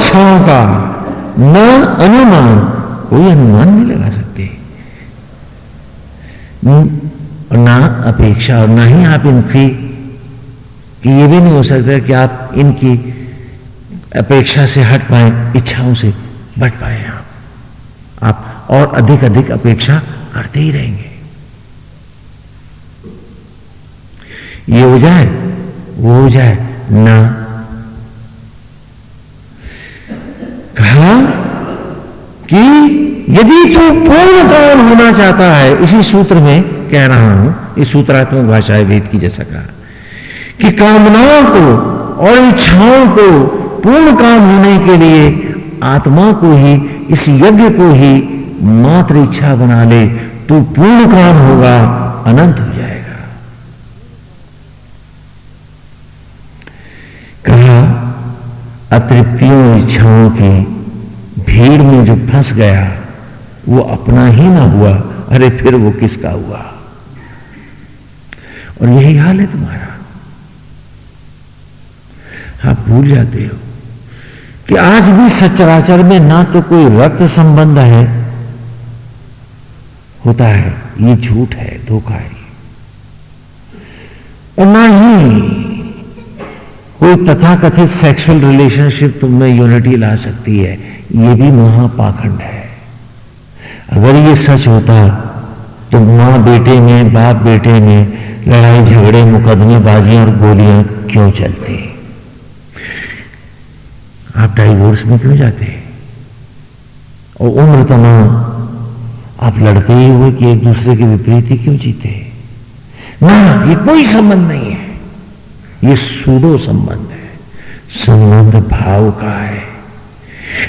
इच्छाओं का न अनुमान, कोई अनुमान नहीं लगा सकते। ना अपेक्षा और ना ही आप इनकी, कि ये भी नहीं हो सकता कि आप इनकी अपेक्षा से हट पाए, इच्छाओं से बट पाए आप। आप और अधिक अधिक अपेक्षा करते ही रहेंगे। ये हो जाए, वो हो जाए, ना कहा कि यदि तू पूर्ण काम होना चाहता है, इसी सूत्र में कह रहा हूँ, इस सूत्रात्मक भाषा है वेद की जैसा कहा। कि कामनाओं को और इच्छाओं को पूर्ण काम होने के लिए आत्मा को ही, इस यज्ञ को ही मात्र इच्छा बना ले तो पूर्ण काम होगा, अनंत हो जाएगा। कहा, अतृप्तियों इच्छाओं की भीड़ में जो फंस गया, वो अपना ही ना हुआ। अरे, फिर वो किसका हुआ? और यही हाल है तुम्हारा। आप भूल जाते हो कि आज भी सचराचर में ना तो कोई रक्त संबंध है। होता है, ये झूठ है, धोखा है। और ना ही कोई तथाकथित सेक्सुअल रिलेशनशिप तुम में यूनिटी ला सकती है। ये भी महापाखंड है। अगर ये सच होता तो माँ बेटे में, बाप बेटे में लड़ाई झगड़े मुकदमे बाजियाँ और गोलियाँ क्यों चलती? आप डाइवोर्स में क्यों जाते? और उम्र तमाम, आप लड़ते ही हुए कि एक दूसरे के विपरीत ही क्यों जीते? ना, ये कोई संबंध नहीं ये सूडो संबंध है। संबंध भाव का है।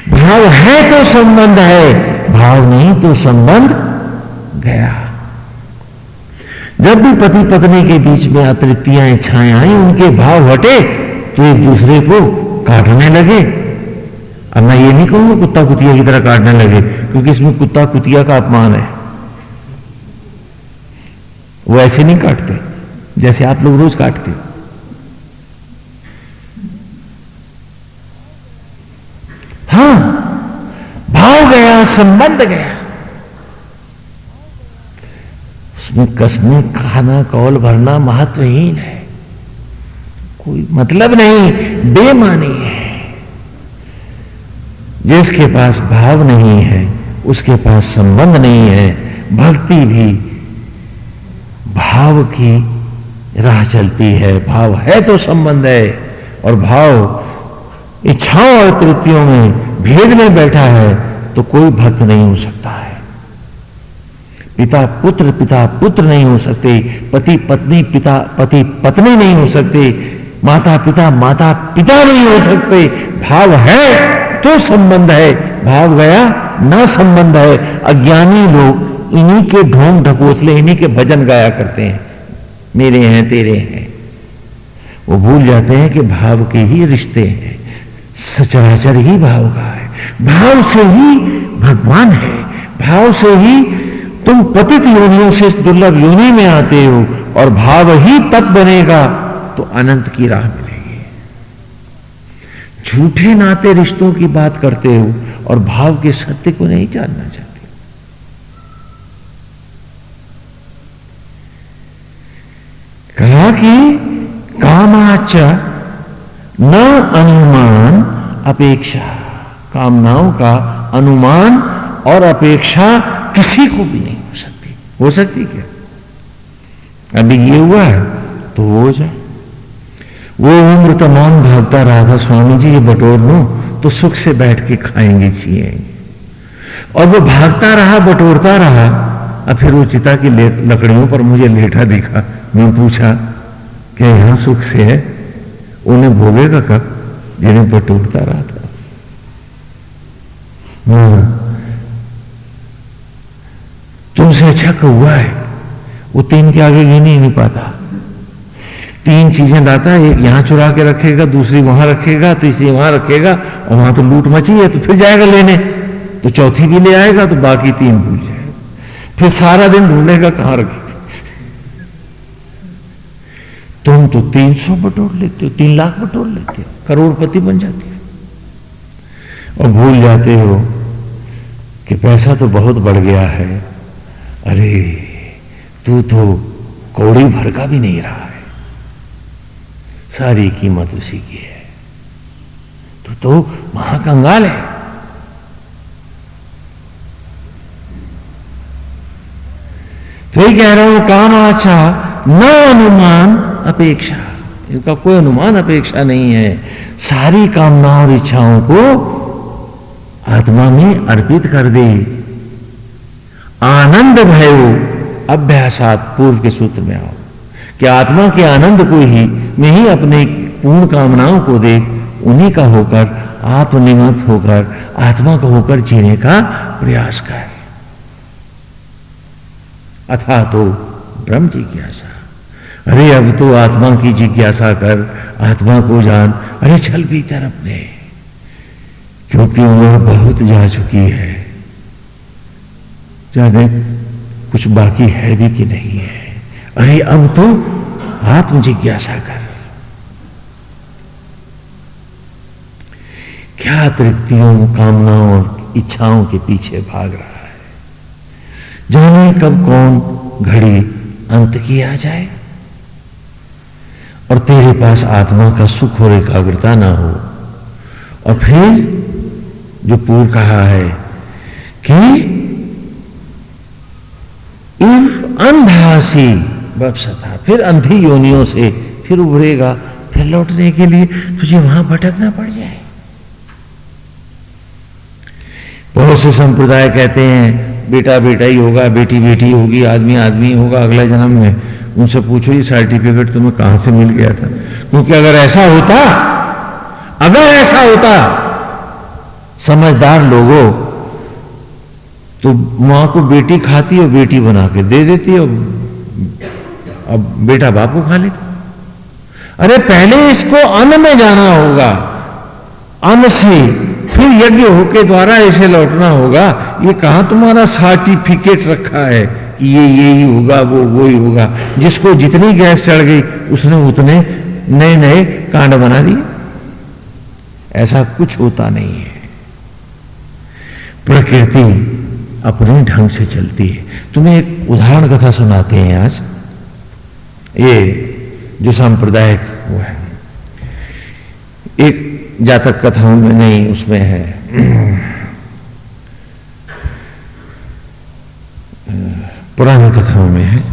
भाव है तो संबंध है, भाव नहीं तो संबंध गया। जब भी पति पत्नी के बीच में अतृप्तियाँ आई, उनके भाव हटे तो एक दूसरे को काटने लगे। अब मैं ये नहीं कहूँगा कुत्ता कुतिया की तरह काटने लगे, क्योंकि इसमें कुत्ता कुतिया का अपमान है। वो ऐसे नहीं काटते, जैसे आप लोग रोज काटते। हाँ भाव गया, संबंध गया। उसमें कसमें खाना, कौल भरना महत्वहीन है। कोई मतलब नहीं, बेमानी है। जिसके पास भाव नहीं है, उसके पास संबंध नहीं है, भक्ति भी भाव की राह चलती है। भाव है तो संबंध है, और भाव इच्छाओं और तृतियों में भेद में बैठा है तो कोई भक्त नहीं हो सकता है। पिता पुत्र पिता पुत्र नहीं हो सकते, पति पत्नी, पिता पति पत्नी नहीं हो सकते, माता पिता माता पिता नहीं हो सकते। भाव है तो संबंध है, भाव गया ना संबंध है। अज्ञानी लोग इन्हीं के ढोंग ढकोसले, इन्हीं के भजन गाया करते हैं। मेरे हैं, तेरे हैं। वो भूल जाते हैं कि भाव के ही रिश्ते हैं। सचराचर ही भाव का है। भाव से ही भगवान है। भाव से ही तुम पतित योनियों से दुर्लभ योनि में आते हो और भाव ही तप बनेगा तो अनंत की राह मिलेगी। झूठे नाते रिश्तों की बात करते हो और भाव के सत्य को नहीं जानना चाहते। कहा कि कामाच न अनुमान अपेक्षा, कामनाओं का अनुमान और अपेक्षा किसी को भी नहीं हो सकती। हो सकती क्या? अभी ये हुआ है तो हो जाए। वो उम्र तमाम भागता था स्वामी जी, ये बटोर लो तो सुख से बैठ के खाएँगे, जिएँगे। और वो भागता रहा, बटोरता रहा, अब फिर वो चिता की लकड़ियों पर मुझे लेटा दिखा। मैं पूछा, क्या यहाँ सुख से है? उन्हें भोगेगा कब जिन्हें बटोरता रहा था। हाँ। तुमसे अच्छा कौआ है? वो तीन के आगे गिन ही नहीं पाता। तीन चीज़ें लाता है एक यहाँ चुरा के रखेगा, दूसरी वहाँ रखेगा, तीसरी वहाँ रखेगा, और वहाँ तो लूट मची है तो फिर जाएगा लेने। तो चौथी भी ले आएगा तो बाकी तीन भूल जाएगा। फिर सारा दिन ढूंढेगा कहाँ रखी तुम तो तीन सौ बटोर लेते हो, तीन लाख बटोर लेते हो, करोड़पति बन जाते हो। और भूल जाते हो कि पैसा तो बहुत बढ़ गया है। अरे, तू तो कौड़ी भर का भी नहीं रहा है। सारी कीमत उसी की है। तू तो महाकंगाल है। तो ये कह रहा हूँ काम आचा न अनुमान अपेक्षा। इनका कोई अनुमान अपेक्षा नहीं है। सारी कामनाओं और इच्छाओं को आत्मा में अर्पित कर दे। आनंद भयो, अभ्यासात पूर्व के सूत्र में आओ। कि आत्मा के आनंद को ही, में ही अपने पूर्ण कामनाओं को देख, उन्हीं का होकर आत्मनिमत होकर, आत्मा का होकर जीने का प्रयास कर। अथा तो ब्रह्म जिज्ञासा। अरे अब तो आत्मा की जिज्ञासा कर, आत्मा को जान। अरे चल भीतर अपने। क्योंकि वह बहुत जा चुकी है। जाने कुछ बाकी है भी कि नहीं है। अरे अब तो आत्म जिज्ञासा कर। क्या तृप्तियों, कामनाओं और इच्छाओं के पीछे भाग रहा है? जाने कब कौन घड़ी अंत की आ जाए? और तेरे पास आत्मा का सुख और एकाग्रता ना हो। और फिर जो पूर्व कहा है कि इफ़ अंधासी बपसता, फिर अंधी योनियों से फिर उभरेगा, फिर लौटने के लिए तुझे वहाँ भटकना पड़ जाए। बहुत से संप्रदाय कहते हैं, बेटा बेटा ही होगा, बेटी बेटी होगी, आदमी आदमी होगा, अगला जन्म में उनसे पूछो, ये सर्टिफिकेट तुम्हें कहाँ से मिल गया था? क्योंकि अगर ऐसा होता, अगर ऐसा होता, समझदार लोगों तो माँ को बेटी खाती और बेटी बना के दे देती और अब बेटा बाप को खा लेता। अरे, पहले इसको अन्न में जाना होगा, अन्न से, फिर यज्ञ होके द्वारा इसे लौटना होगा। ये कहा तुम्हारा सर्टिफिकेट रखा है? कि ये ही होगा, वो वो ही होगा। जिसको जितनी गैस चढ़ गई, उसने उतने नए नए कांड बना दिए। ऐसा कुछ होता नहीं है। प्रकृति अपने ढंग से चलती है। तुम्हें एक उदाहरण कथा सुनाते हैं आज। ये जो सांप्रदायिक वो है। एक जातक कथाओं में नहीं, उसमें है। पुरानी कथाओं में है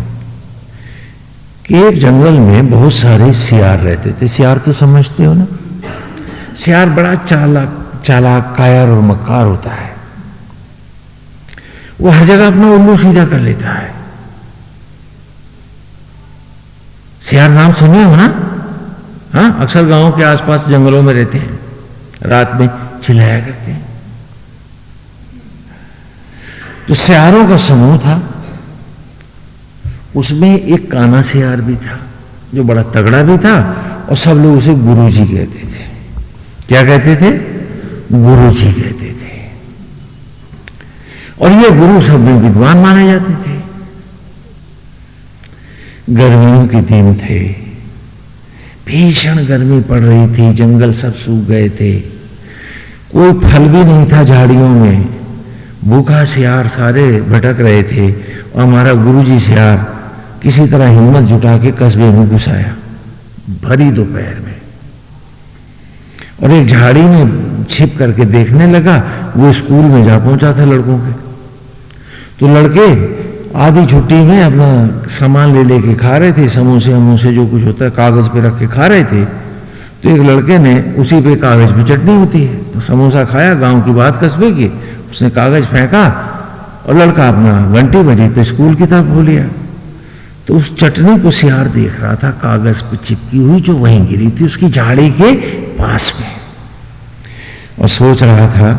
कि एक जंगल में बहुत सारे सियार रहते थे। सियार तो समझते हो ना? सियार बड़ा चालाक चालाक कायर और मक्कार होता है। वो हर जगह अपना उल्लू सीधा कर लेता है। सियार नाम सुने हो ना? हाँ अक्सर गाँवों के आसपास जंगलों में रहते हैं। रात में चिल्लाया करते हैं। तो सियारों का समूह था। उसमें एक काना सियार भी था, जो बड़ा तगड़ा भी था, और सब लोग उसे गुरु जी कहते थे। क्या कहते थे? गुरु जी कहते थे। और ये गुरु सब में विद्वान माने जाते थे। गर्मियों के दिन थे। भीषण गर्मी पड़ रही थी, जंगल सब सूख गए थे। कोई फल भी नहीं था झाड़ियों में। भूखा सियार सारे भटक रहे थे, और हमारा गुरुजी सियार किसी तरह हिम्मत जुटा के कस्बे में घुसाया। भरी दोपहर में। और एक झाड़ी में छिप करके देखने लगा वो स्कूल में जा पहुँचा था लड़कों के। तो लड़के आधी छुट्टी में अपना सामान ले लेके खा रहे थे समोसे वमोसे जो कुछ होता है कागज़ पे रख के खा रहे थे। तो एक लड़के ने उसी पे कागज़ पे चटनी होती है तो समोसा खाया गाँव की बात कस्बे की उसने कागज़ फेंका और लड़का अपना घंटी बजी तो स्कूल की तरफ़ हो लिया तो उस चटनी को सियार देख रहा था, कागज़ पर चिपकी हुई जो वहीं गिरी थी, उसकी झाड़ी के पास में। और सोच रहा था,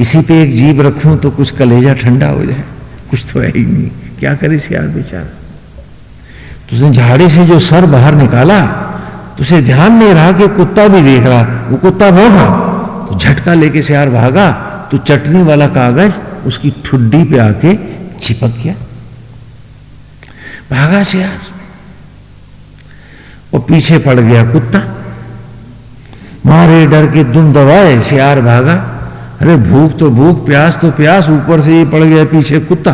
इसी पे एक जीव रखूँ तो कुछ कलेजा ठंडा हो जाए। कुछ तो है ही नहीं। क्या करे सियार बेचारा? तो उसने झाड़ी से जो सर बाहर निकाला तो उसे ध्यान नहीं रहा कि कुत्ता भी देख रहा। वो कुत्ता भोगा तो झटका लेके सियार भागा तो चटनी वाला कागज़ उसकी ठुड्डी पे आके चिपक गया। भागा सियार और पीछे पड़ गया कुत्ता। मारे डर के दुम दबाए, सियार भागा। अरे भूख तो भूख, प्यास तो प्यास, ऊपर से ये पड़ गया पीछे कुत्ता।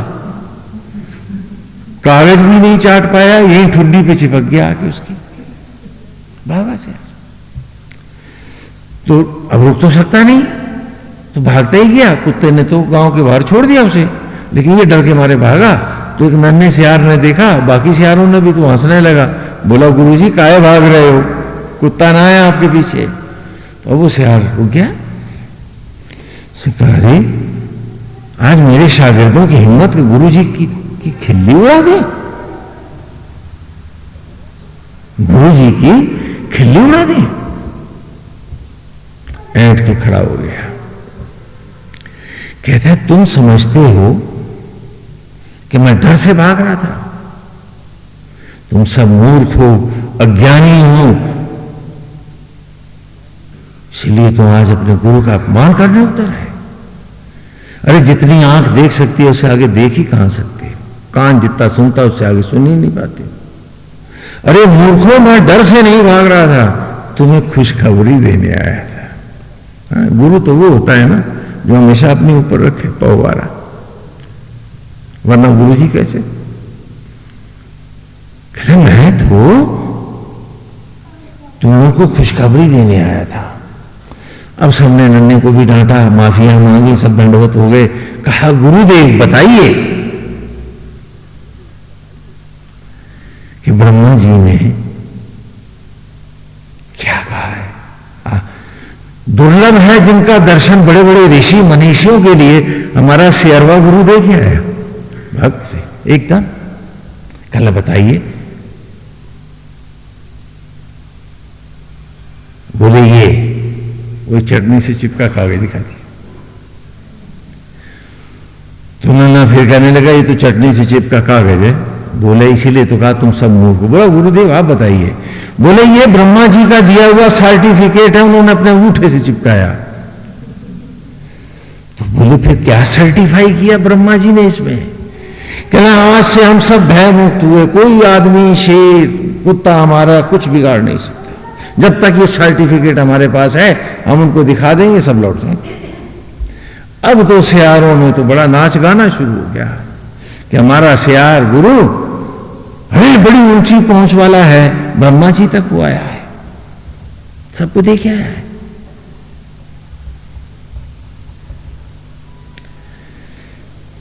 कागज़ भी नहीं चाट पाया, यही ठुड्डी पे चिपक गया आके उसकी। भागा से तो अब रुक तो सकता नहीं। तो भागता ही गया। कुत्ते ने तो गाँव के बाहर छोड़ दिया उसे। लेकिन ये डर के मारे भागा। तो एक नन्हे सियार ने देखा बाकी सियारों ने भी तो हंसने लगा। बोला गुरु जी काय भाग रहे हो? कुत्ता ना आया आपके पीछे। तो वो सियार रुक गया। अरे आज मेरे शागिर्दों की हिम्मत गुरु जी की, की खिल्ली उड़ा दे। गुरु जी की खिल्ली उड़ा दी। ऐट के खड़ा हो गया। कहते हैं तुम समझते हो कि मैं डर से भाग रहा था। तुम सब मूर्ख हो अज्ञानी हो। इसलिए तुम आज अपने गुरु का अपमान करने उतर है अरे जितनी आँख देख सकती है उससे आगे देख ही कहाँ सकते कान जितना सुनता उससे आगे सुन ही नहीं पाते। अरे मूर्खों मैं डर से नहीं भाग रहा था। तुम्हें खुशखबरी देने आया था। हाँ, गुरु तो वो होता है ना जो हमेशा अपने ऊपर रखे पौवारा। वरना गुरु जी कैसे? कहते, मैं तो तुम लोगों को खुशखबरी देने आया था। अब सबने नन्ने को भी डांटा, माफिया मांगी, सब दंडवत हो गए। कहा, गुरुदेव, बताइए कि ब्रह्मा जी ने क्या कहा है? दुर्लभ है जिनका दर्शन बड़े बड़े ऋषि मनीषियों के लिए। हमारा शेरवा गुरु दे गया है भक्त से। एकदम कल बताइए। बोले, ये, वो चटनी से चिपका कागज़ दिखा दिया तो ना फिर कहने लगा, ये तो चटनी से चिपका कागज़ है बोले, इसीलिए तो कहा तुम सब मूर्ख बोला, गुरुदेव, आप बताइए। बोले, ये ब्रह्मा जी का दिया हुआ सर्टिफिकेट है, उन्होंने अपने अंगूठे से चिपकाया। तो बोले, फिर क्या सर्टिफाई किया ब्रह्मा जी ने इसमें? कहना आज से हम सब भय मुक्त हुए, कोई आदमी शेर, कुत्ता हमारा कुछ बिगाड़ नहीं सकता। जब तक ये सर्टिफिकेट हमारे पास है, हम उनको दिखा देंगे, सब लौट जाएँगे। अब तो सियारों में तो बड़ा नाच गाना शुरू हो गया। कि हमारा सियार गुरु, अरे, बड़ी ऊँची पहुँच वाला है, ब्रह्मा जी तक वो आया है। सबको देखे आया है।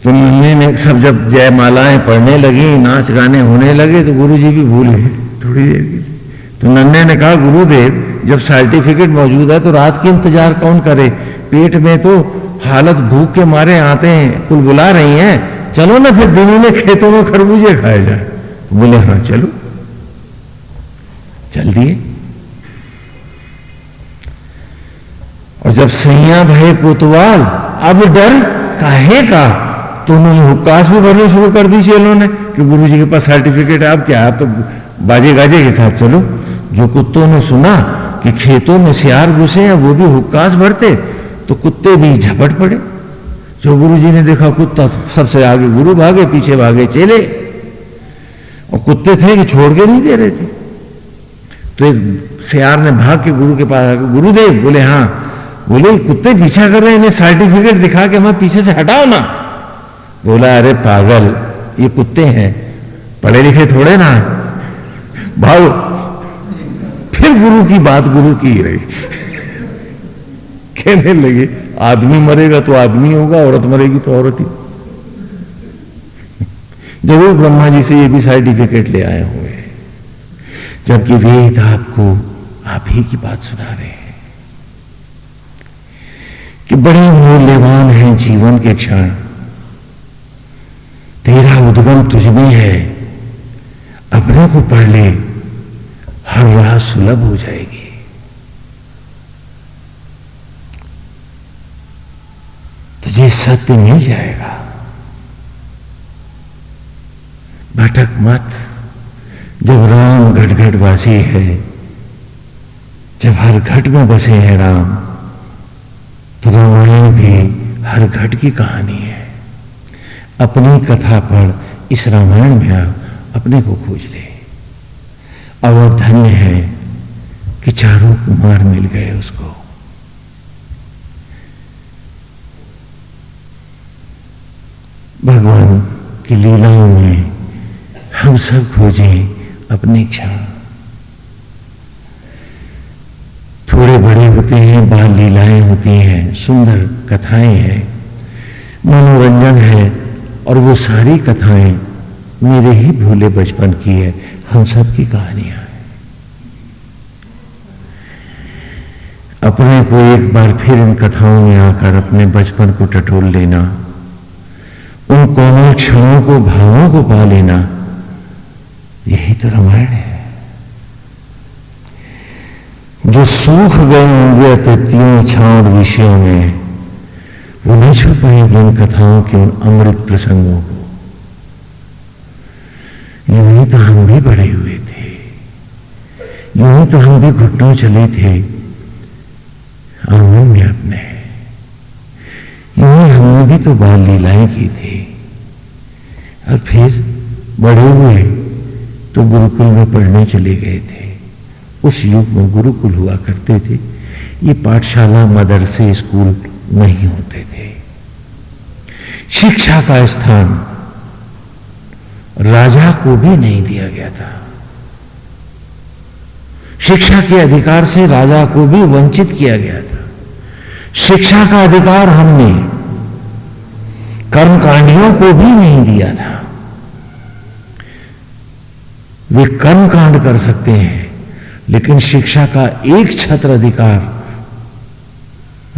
तो ने सब जब जय मालाएँ पढ़ने लगी, नाच गाने होने लगे तो गुरु जी भी भूल गए, थोड़ी देर के लिए। तो नन्ने ने कहा, गुरुदेव, जब सर्टिफिकेट मौजूद है तो रात की इंतज़ार कौन करे? पेट में तो हालत भूख के मारे आते हैं कुल बुला रही हैं। चलो ना फिर दिनों में खेतों में खरबूजे खाए जाए। तो बोले हाँ चलो। चल दिए। और जब सैया भय कोतवाल, अब डर काहे का? तो उन्होंने हुक्कास भी भरने शुरू कर दी चेलों ने कि गुरु जी के पास सर्टिफिकेट है, अब क्या आप तो बाजे गाजे के साथ चलो। जो कुत्तों ने सुना कि खेतों में सियार घुसे हैं, वो भी हुक्कास भरते तो कुत्ते भी झपट पड़े। जो गुरु जी ने देखा, कुत्ता तो सबसे आगे गुरु भागे, पीछे भागे चेले। और कुत्ते थे कि छोड़ के नहीं दे रहे थे। तो एक सियार ने भाग के गुरु के पास आके, गुरुदेव, बोले हाँ। बोले, कुत्ते पीछा कर रहे हैं, इन्हें सर्टिफिकेट दिखा के हमें पीछे से हटाओ ना। बोला अरे पागल, ये कुत्ते हैं। पढ़े लिखे थोड़े ना भाव, फिर गुरु की बात गुरु की ही रही। कहने लगे, आदमी मरेगा तो आदमी होगा, औरत मरेगी तो औरत ही। ज़रूर ब्रह्मा जी से ये भी सर्टिफिकेट ले आए हुए, जबकि वेद आपको आप ही की बात सुना रहे हैं, कि बड़े मूल्यवान हैं जीवन के क्षण। तेरा उद्गम तुझमें है। अपने को पढ़ ले, हर राह सुलभ हो जाएगी। तुझे सत्य मिल जाएगा। भटक मत। जब राम घट घट वासी है, जब हर घट में बसे हैं राम तो रामायण भी हर घट की कहानी है। अपनी कथा पढ़ इस रामायण में आप अपने को खोज ले। और धन्य है कि चारों कुमार मिल गए उसको। भगवान की लीलाओं में हम सब खोजें अपनी क्षण। थोड़े बड़े होते हैं, बाल लीलाएँ होती हैं, सुंदर कथाएँ हैं, मनोरंजन है और वो सारी कथाएँ मेरे ही भूले बचपन की है। हम सब की कहानियाँ हैं। अपने को एक बार फिर इन कथाओं में आकर अपने बचपन को टटोल लेना, उन कोमल क्षणों को, भावों को पा लेना, यही तो रामायण है। जो सूख गए होंगे इच्छाओं और विषयों में वो नहीं छू पाएँगे इन कथाओं के उन अमृत प्रसंगों को। यूँ तो हम भी बड़े हुए थे। यूँ तो हम भी घुटनों चले थे। आँगन में अपने। यूँ हमने भी तो बाल लीलाएँ की थी। और फिर बड़े हुए तो गुरुकुल में पढ़ने चले गए थे। उस युग में गुरुकुल हुआ करते थे। ये पाठशाला, मदरसे, स्कूल नहीं होते थे। शिक्षा का स्थान राजा को भी नहीं दिया गया था। शिक्षा के अधिकार से राजा को भी वंचित किया गया था। शिक्षा का अधिकार हमने कर्मकांडियों को भी नहीं दिया था। वे कर्मकांड कर सकते हैं, लेकिन शिक्षा का एक छत्र अधिकार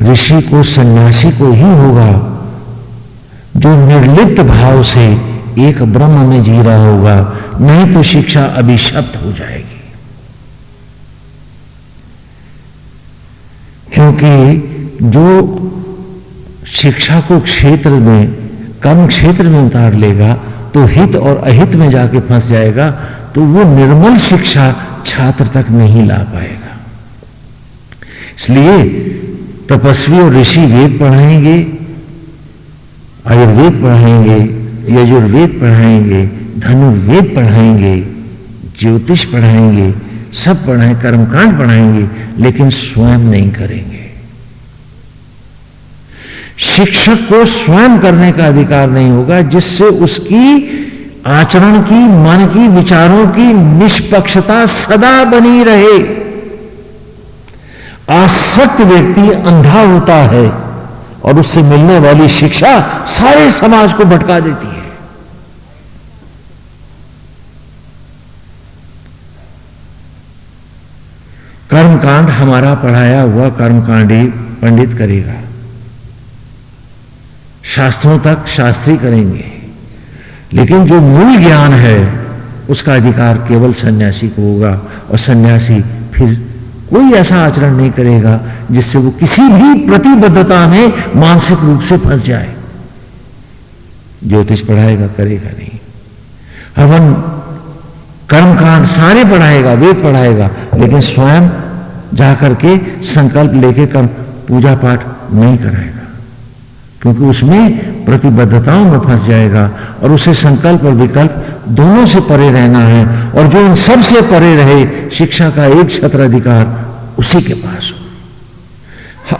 ऋषि को, सन्यासी को ही होगा जो निर्लिप्त भाव से एक ब्रह्म में जी रहा होगा। नहीं तो शिक्षा अभिशप्त हो जाएगी। क्योंकि जो शिक्षा को क्षेत्र में, कम क्षेत्र में उतार लेगा तो हित और अहित में जाके फंस जाएगा तो वो निर्मल शिक्षा छात्र तक नहीं ला पाएगा। इसलिए तपस्वी और ऋषि वेद पढ़ाएँगे, आयुर्वेद पढ़ाएँगे, यजुर्वेद पढ़ाएँगे धनुर्वेद पढ़ाएँगे, ज्योतिष पढ़ाएँगे, सब पढ़ाए, कर्मकांड पढ़ाएँगे, लेकिन स्वयं नहीं करेंगे। शिक्षक को स्वयं करने का अधिकार नहीं होगा, जिससे उसकी आचरण की, मन की, विचारों की निष्पक्षता सदा बनी रहे। आसक्त व्यक्ति अंधा होता है और उससे मिलने वाली शिक्षा सारे समाज को भटका देती है। कर्मकांड हमारा पढ़ाया हुआ कर्मकांडी पंडित करेगा। शास्त्रों तक शास्त्री करेंगे। लेकिन जो मूल ज्ञान है, उसका अधिकार केवल सन्यासी को होगा और सन्यासी फिर कोई ऐसा आचरण नहीं करेगा जिससे वो किसी भी प्रतिबद्धता में मानसिक रूप से फंस जाए। ज्योतिष पढ़ाएगा, करेगा नहीं। हवन, कर्मकांड सारे पढ़ाएगा, वेद पढ़ाएगा, लेकिन स्वयं जाकर के संकल्प लेके कर्म, पूजा पाठ नहीं कराएगा। क्योंकि उसमें प्रतिबद्धताओं में फंस जाएगा और उसे संकल्प और विकल्प दोनों से परे रहना है और जो इन सबसे परे रहे, शिक्षा का एक छत्र अधिकार उसी के पास हो।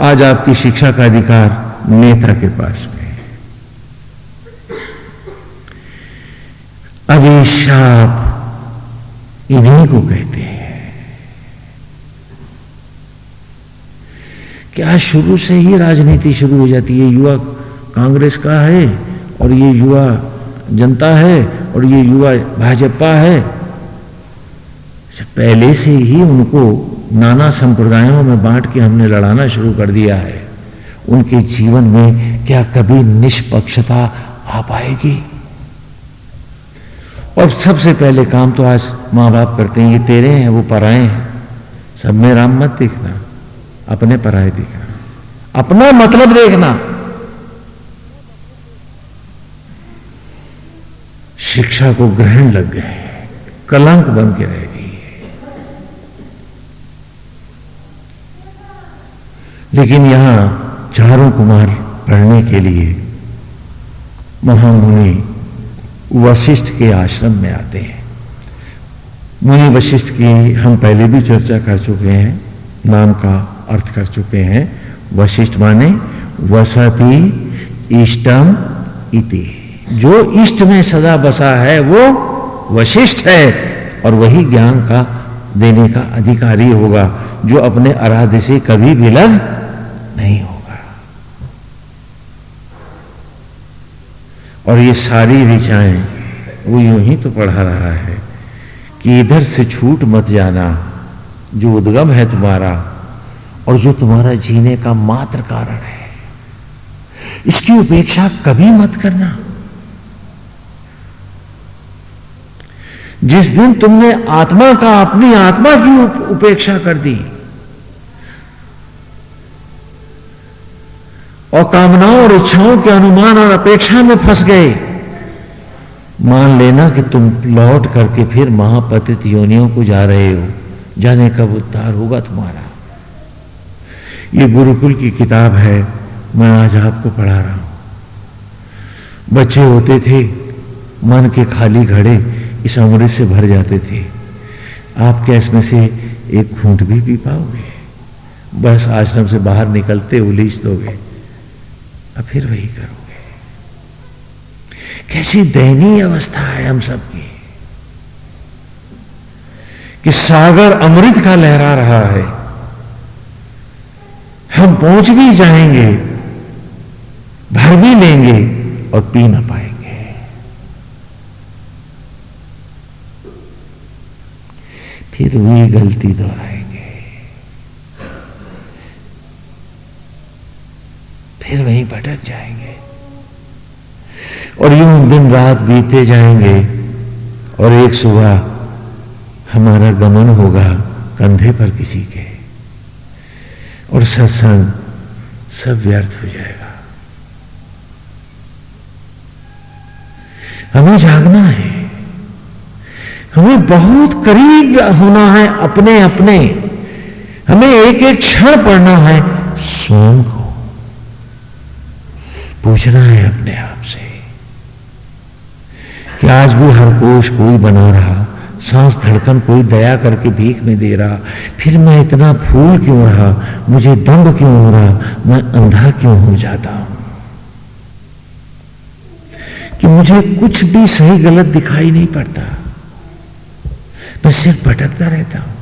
आज आपकी शिक्षा का अधिकार नेता के पास में अभिशाप इन्हीं को कहते हैं। क्या शुरू से ही राजनीति शुरू हो जाती है? युवा कांग्रेस का है और ये युवा जनता है और ये युवा भाजपा है। पहले से ही उनको नाना संप्रदायों में बांट के हमने लड़ाना शुरू कर दिया है। उनके जीवन में क्या कभी निष्पक्षता आ पाएगी? और सबसे पहले काम तो आज माँ बाप करते हैं, ये तेरे हैं, वो पराए हैं। सब में राम मत देखना, अपने पराए देखना। अपना मतलब देखना। शिक्षा को ग्रहण लग गए, कलंक बन के रह गई लेकिन यहाँ चारों कुमार पढ़ने के लिए महामुनि वशिष्ठ के आश्रम में आते हैं। मुनि वशिष्ठ की हम पहले भी चर्चा कर चुके हैं, नाम का अर्थ कर चुके हैं, वशिष्ठ माने वसति इष्टम इति। जो इष्ट में सदा बसा है, वो वशिष्ठ है और वही ज्ञान का देने का अधिकारी होगा, जो अपने आराध्य से कभी विलग नहीं होगा। और ये सारी ऋचाएँ, वो यूँ ही तो पढ़ा रहा है कि इधर से छूट मत जाना, जो उद्गम है तुम्हारा, और जो तुम्हारा जीने का मात्र कारण है। इसकी उपेक्षा कभी मत करना। जिस दिन तुमने आत्मा का, अपनी आत्मा की उपेक्षा कर दी। और कामनाओं और इच्छाओं के अनुमान और अपेक्षा में फंस गए। मान लेना कि तुम लौट करके फिर महापतित योनियों को जा रहे हो। जाने कब उद्धार होगा तुम्हारा। ये गुरुकुल की किताब है। मैं आज आपको पढ़ा रहा हूँ। बच्चे होते थे, मन के खाली घड़े इस अमृत से भर जाते थे। आप क्या इसमें से एक फूंट भी पी पाओगे? बस आश्रम से बाहर निकलते उलीझ दोगे, अब फिर वही करोगे। कैसी दयनीय अवस्था है हम सबकी, कि सागर अमृत का लहरा रहा है। हम पहुँच भी जाएँगे, भर भी लेंगे और पी ना पाएँगे। फिर वही गलती दोहराएँगे। फिर वहीं भटक जाएँगे। और यूँ दिन रात बीते जाएँगे और एक सुबह हमारा गमन होगा कंधे पर किसी के और सत्संग सब व्यर्थ हो जाएगा। हमें जागना है। हमें बहुत करीब होना है अपने अपने। हमें एक एक क्षण पढ़ना है। स्वयं को पूछना है अपने आप से कि आज भी हर कोश कोई बना रहा, सांस धड़कन कोई दया करके भीख में दे रहा, फिर मैं इतना फूल क्यों रहा, मुझे दम्ब क्यों हो रहा, मैं अंधा क्यों हो जाता हूँ? कि मुझे कुछ भी सही गलत दिखाई नहीं पड़ता। मैं सिर्फ़ भटकता रहता हूँ।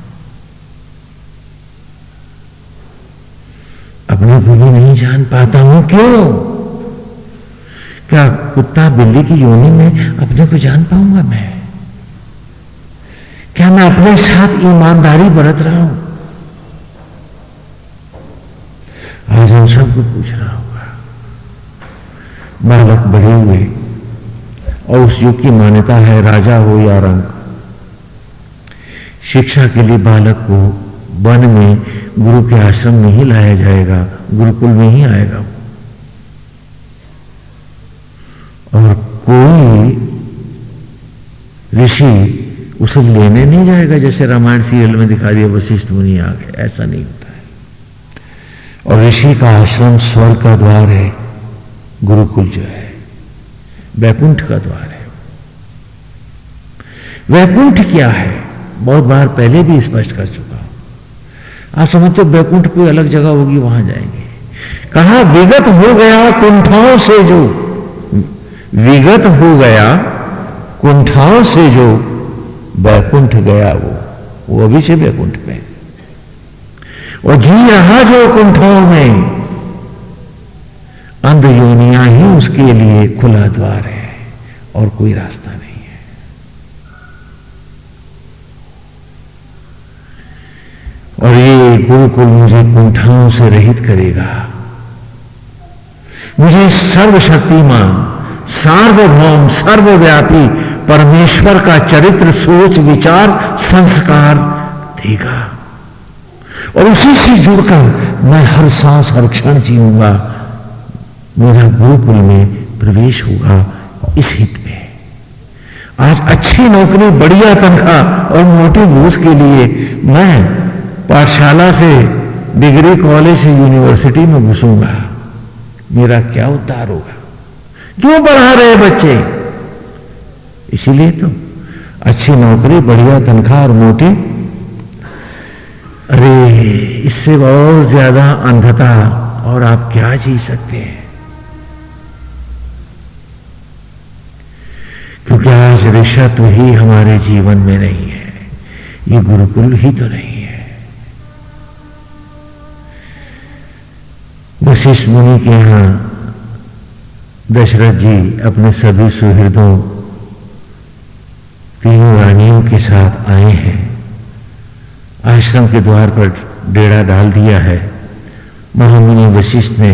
अपने भी नहीं जान पाता हूँ क्यों? क्या कुत्ता बिल्ली की योनि में अपने को जान पाऊँगा मैं? क्या मैं अपने साथ ईमानदारी बरत रहा हूँ? आज हम सबको पूछ रहा होगा। बालक बढ़े हुए, और उस युग की मान्यता है राजा हो या रंग। शिक्षा के लिए बालक को वन में गुरु के आश्रम में ही लाया जाएगा, गुरुकुल में ही आएगा और कोई ऋषि उसे लेने नहीं जाएगा, जैसे रामायण सीरियल में दिखा दिया, वशिष्ठ मुनि आ गए, ऐसा नहीं होता है। और ऋषि का आश्रम स्वर्ग का द्वार है, गुरुकुल जो है, वैकुंठ का द्वार है। वैकुंठ क्या है? बहुत बार पहले भी स्पष्ट कर चुका हूँ। आप समझते हो, बैकुंठ कोई अलग जगह होगी, वहाँ जाएँगे। कहा, विगत हो गया कुंठाओं से जो। विगत हो गया कुंठाओं से जो बैकुंठ गया वो। वो अभी से बैकुंठ में और जी रहा जो कुंठाओं में अंध योनिया ही उसके लिए खुला द्वार है और कोई रास्ता नहीं। और ये गुरुकुल मुझे कुंठाओं से रहित करेगा। मुझे सर्वशक्तिमान, सार्वभौम, सर्वव्यापी परमेश्वर का चरित्र, सोच, विचार, संस्कार देगा। और उसी से जुड़कर मैं हर सांस, हर क्षण जीऊँगा। मेरा गुरुकुल में प्रवेश होगा इस हित में। आज अच्छी नौकरी, बढ़िया तनख्वाह और मोटी घूस के लिए मैं पाठशाला से डिग्री कॉलेज से यूनिवर्सिटी में घुसूँगा। मेरा क्या उद्धार होगा? क्यों पढ़ा रहे बच्चे? इसीलिए तो अच्छी नौकरी, बढ़िया तनख्वाह और मोटी। अरे, इससे और ज़्यादा अंधता और आप क्या जी सकते हैं? क्योंकि आज ऋषा तो ही हमारे जीवन में नहीं है। ये गुरुकुल ही तो नहीं। वशिष्ठ मुनि के यहाँ दशरथ जी अपने सभी सुहृदों, तीनों रानियों के साथ आए हैं। आश्रम के द्वार पर डेरा डाल दिया है। महामुनि वशिष्ठ ने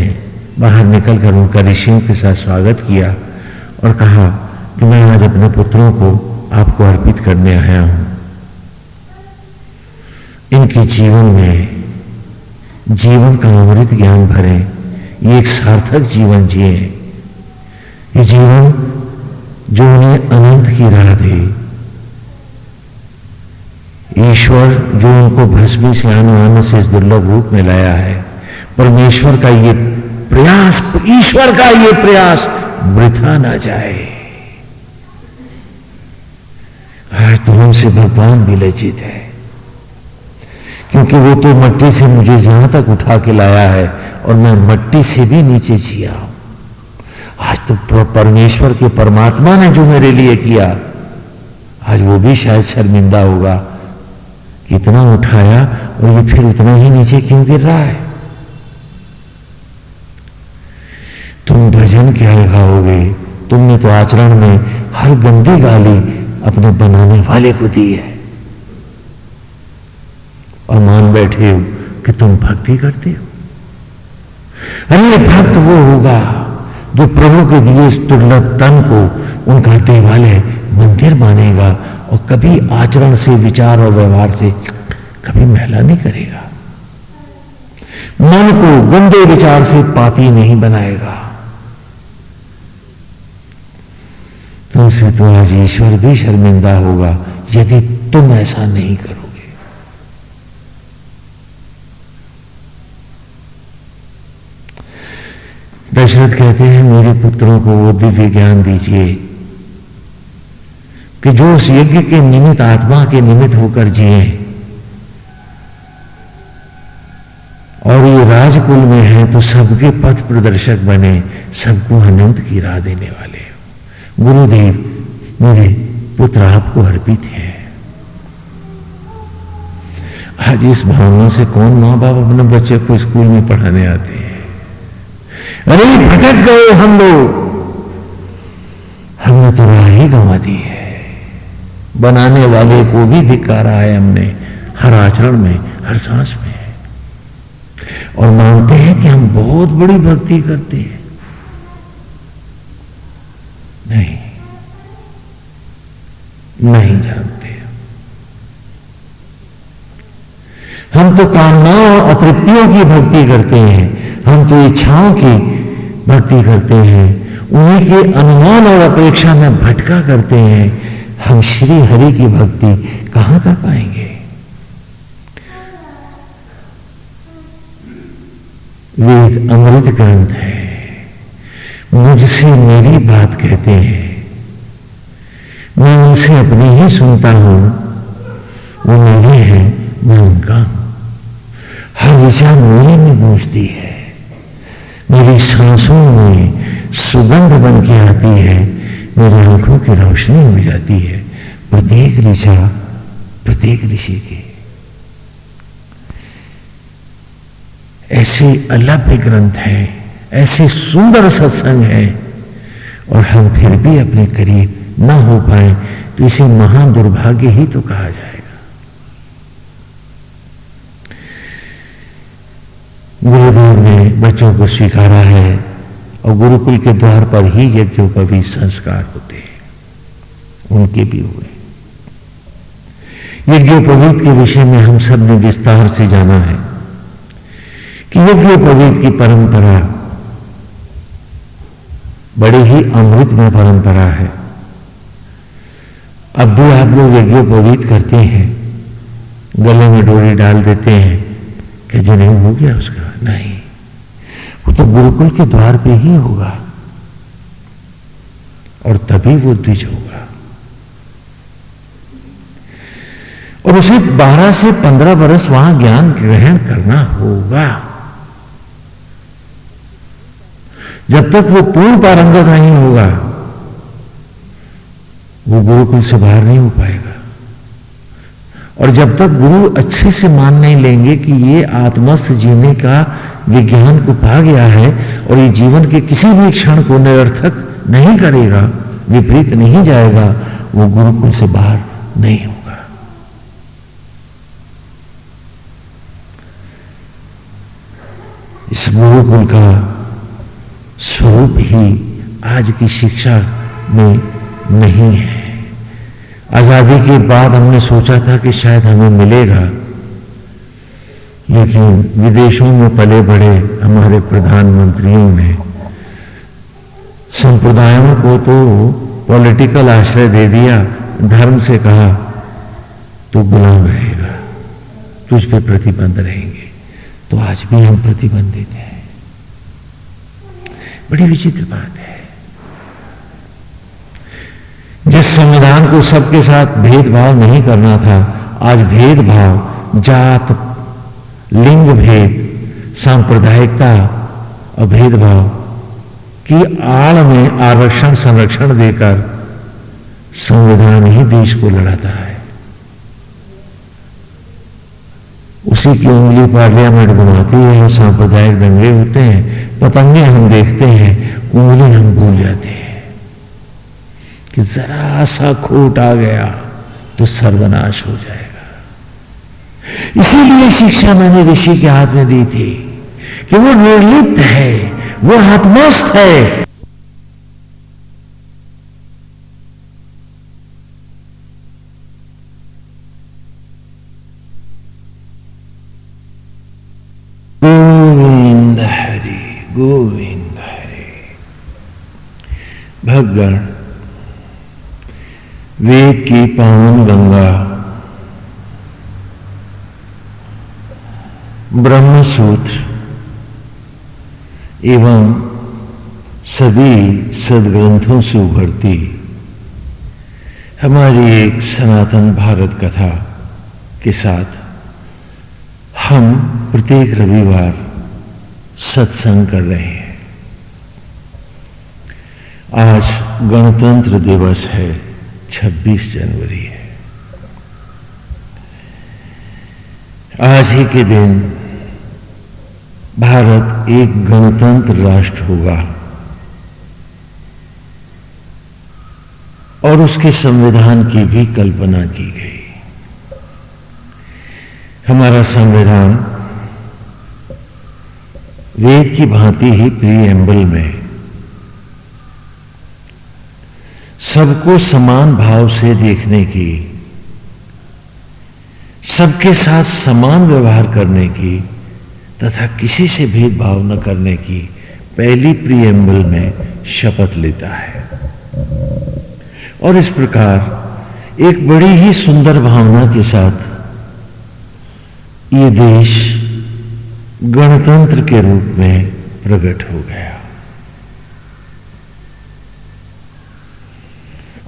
बाहर निकलकर उनका ऋषियों के साथ स्वागत किया और कहा कि मैं आज अपने पुत्रों को आपको अर्पित करने आया हूँ। इनके जीवन में जीवन का अमृत ज्ञान भरे। ये एक सार्थक जीवन जिए। ये जीवन जो उन्हें अनंत की राह दे। ईश्वर जो उनको भस्मी से आने से इस दुर्लभ रूप में लाया है। परमेश्वर का ये प्रयास, ईश्वर का ये प्रयास वृथा ना जाए। आज तो हमसे भगवान भी लज्जित है। क्योंकि वो तो मट्टी से मुझे यहाँ तक उठा के लाया है और मैं मट्टी से भी नीचे जिया। आज तो परमेश्वर के परमात्मा ने जो मेरे लिए किया, आज वो भी शायद शर्मिंदा होगा। कितना उठाया और ये फिर उतना ही नीचे क्यों गिर रहा है? तुम भजन क्या लगाओगे? तुमने तो आचरण में हर गंदी गाली अपने बनाने वाले को दी है। और मान बैठे हो कि तुम भक्ति करते हो। अरे भक्त वो होगा जो प्रभु के दिए दुर्लभ तन को उनका देवालय मंदिर मानेगा और कभी आचरण से, विचार और व्यवहार से कभी महिला नहीं करेगा। मन को गंदे विचार से पापी नहीं बनाएगा। तुमसे तो आज ईश्वर भी शर्मिंदा होगा, यदि तुम ऐसा नहीं करोगे दशरथ कहते हैं, मेरे पुत्रों को वो दिव्य ज्ञान दीजिए कि जो उस यज्ञ के निमित्त, आत्मा के निमित्त होकर जिए। और ये राजकुल में है तो सबके पथ प्रदर्शक बने, सबको अनंत की राह देने वाले। गुरुदेव, मेरे पुत्र आपको अर्पित है। आज इस भावना से कौन माँ बाप अपने बच्चे को स्कूल में पढ़ाने आते हैं? अरे भटक गए हम लोग। हमने तो राह ही गंवा दी है। बनाने वाले को भी धिकारा है हमने, हर आचरण में, हर सांस में। और मानते हैं कि हम बहुत बड़ी भक्ति करते हैं। नहीं नहीं जानते। हम तो कामनाओं और अतृप्तियों की भक्ति करते हैं। हम तो इच्छाओं की भक्ति करते हैं, उन्हीं के अनुमान और अपेक्षा में भटका करते हैं, हम श्री हरि की भक्ति कहाँ कर पाएँगे? वेद अमृत ग्रंथ है। मुझसे मेरी बात कहते हैं। मैं उनसे अपनी ही सुनता हूँ। वो मेरे हैं, मैं उनका हर दिशा मेरे में गूंजती है। मेरी सांसों में सुगंध बन के आती है, मेरी आँखों की रोशनी हो जाती है। प्रत्येक ऋषा, प्रत्येक ऋषि के। ऐसे अलभ्य ग्रंथ है, ऐसे सुंदर सत्संग है, और हम फिर भी अपने करीब न हो पाए तो इसे महान दुर्भाग्य ही तो कहा जाएगा गुरुदेव ने बच्चों को स्वीकारा है और गुरुकुल के द्वार पर ही यज्ञों का भी संस्कार होते हैं। उनके भी हुए। यज्ञोपवीत के विषय में हम सबने विस्तार से जाना है कि यज्ञोपवीत की परंपरा बड़ी ही अमृत में परंपरा है। अब भी आप लोग यज्ञोपवीत करते हैं, गले में डोरी डाल देते हैं कि जनेऊ हो गया उसका? नहीं, वो तो गुरुकुल के द्वार पे ही होगा। और तभी वो द्विज होगा। और उसे 12 से 15 वर्ष वहाँ ज्ञान ग्रहण करना होगा। जब तक वो पूर्ण पारंगत नहीं होगा, वो गुरुकुल से बाहर नहीं हो पाएगा। और जब तक गुरु अच्छे से मान नहीं लेंगे कि ये आत्मस्थ जीने का विज्ञान को पा गया है और ये जीवन के किसी भी क्षण को निरर्थक नहीं करेगा, विपरीत नहीं जाएगा, वो गुरुकुल से बाहर नहीं होगा। इस गुरुकुल का स्वरूप ही आज की शिक्षा में नहीं है। आज़ादी के बाद हमने सोचा था कि शायद हमें मिलेगा, लेकिन विदेशों में पले बड़े हमारे प्रधानमंत्रियों ने संप्रदायों को तो पॉलिटिकल आश्रय दे दिया, धर्म से कहा तो गुलाम रहेगा, तुझ पे प्रतिबंध रहेंगे तो आज भी हम प्रतिबंधित हैं। बड़ी विचित्र बात है। जिस संविधान को सबके साथ भेदभाव नहीं करना था, आज भेदभाव, जात, लिंग भेद, सांप्रदायिकता और भेदभाव की आड़ में आरक्षण, संरक्षण देकर संविधान ही देश को लड़ाता है। उसी की उंगली पार्लियामेंट घुमाती है सांप्रदायिक दंगे होते हैं, पतंगे हम देखते हैं, उंगली हम भूल जाते हैं। कि जरा सा खोट आ गया तो सर्वनाश हो जाएगा। इसीलिए शिक्षा मैंने ऋषि के हाथ में दी थी कि वो निर्लिप्त है, वो आत्मस्थ है। गोविंद हरि भगगण वेद की पावन गंगा। ब्रह्म सूत्र एवं सभी सदग्रंथों से उभरती हमारी एक सनातन भारत कथा के साथ हम प्रत्येक रविवार सत्संग कर रहे हैं। आज गणतंत्र दिवस है। 26 जनवरी है। आज ही के दिन भारत एक गणतंत्र राष्ट्र होगा और उसके संविधान की भी कल्पना की गई। हमारा संविधान वेद की भांति ही प्री में सबको समान भाव से देखने की, सबके साथ समान व्यवहार करने की तथा किसी से भेदभाव न करने की पहली प्रियम्बल में शपथ लेता है। और इस प्रकार एक बड़ी ही सुंदर भावना के साथ ये देश गणतंत्र के रूप में प्रकट हो गया।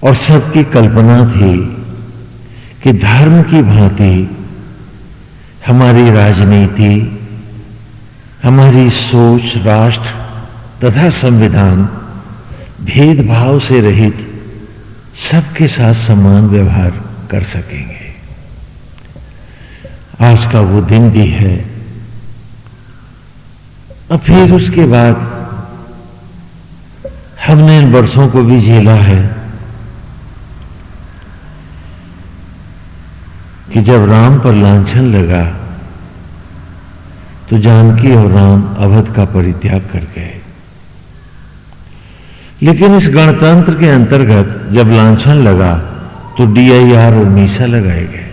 और सबकी कल्पना थी कि धर्म की भांति हमारी राजनीति, हमारी सोच, राष्ट्र तथा संविधान भेदभाव से रहित सबके साथ समान व्यवहार कर सकेंगे। आज का वो दिन भी है। और फिर उसके बाद हमने इन वर्षों को भी झेला है। कि जब राम पर लांछन लगा तो जानकी और राम अवध का परित्याग कर गए। लेकिन इस गणतंत्र के अंतर्गत जब लांछन लगा तो डीआईआर और मीसा लगाए गए।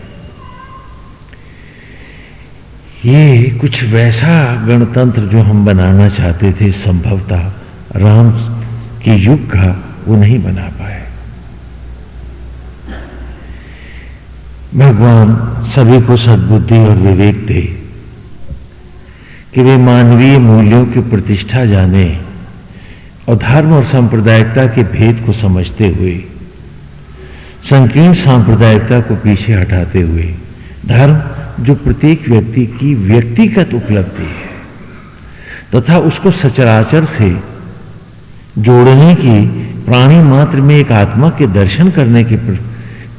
ये कुछ वैसा गणतंत्र जो हम बनाना चाहते थे, संभवतः राम के युग का वो नहीं बना पाए भगवान सभी को सद्बुद्धि और विवेक दे कि वे मानवीय मूल्यों की प्रतिष्ठा जाने और धर्म और सांप्रदायिकता के भेद को समझते हुए, संकीर्ण सांप्रदायिकता को पीछे हटाते हुए, धर्म जो प्रत्येक व्यक्ति की व्यक्तिगत उपलब्धि है, तथा उसको सचराचर से जोड़ने की प्राणी मात्र में एक आत्मा के दर्शन करने के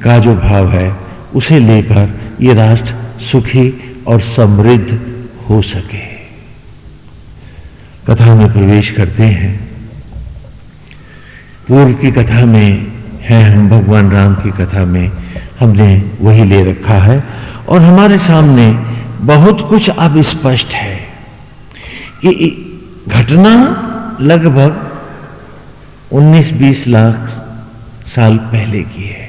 का जो भाव है उसे लेकर ये राष्ट्र सुखी और समृद्ध हो सके। कथा में प्रवेश करते हैं। पूर्व की कथा में है, हम भगवान राम की कथा में हमने वही ले रखा है और हमारे सामने बहुत कुछ अब स्पष्ट है कि घटना लगभग 19-20 लाख साल पहले की है।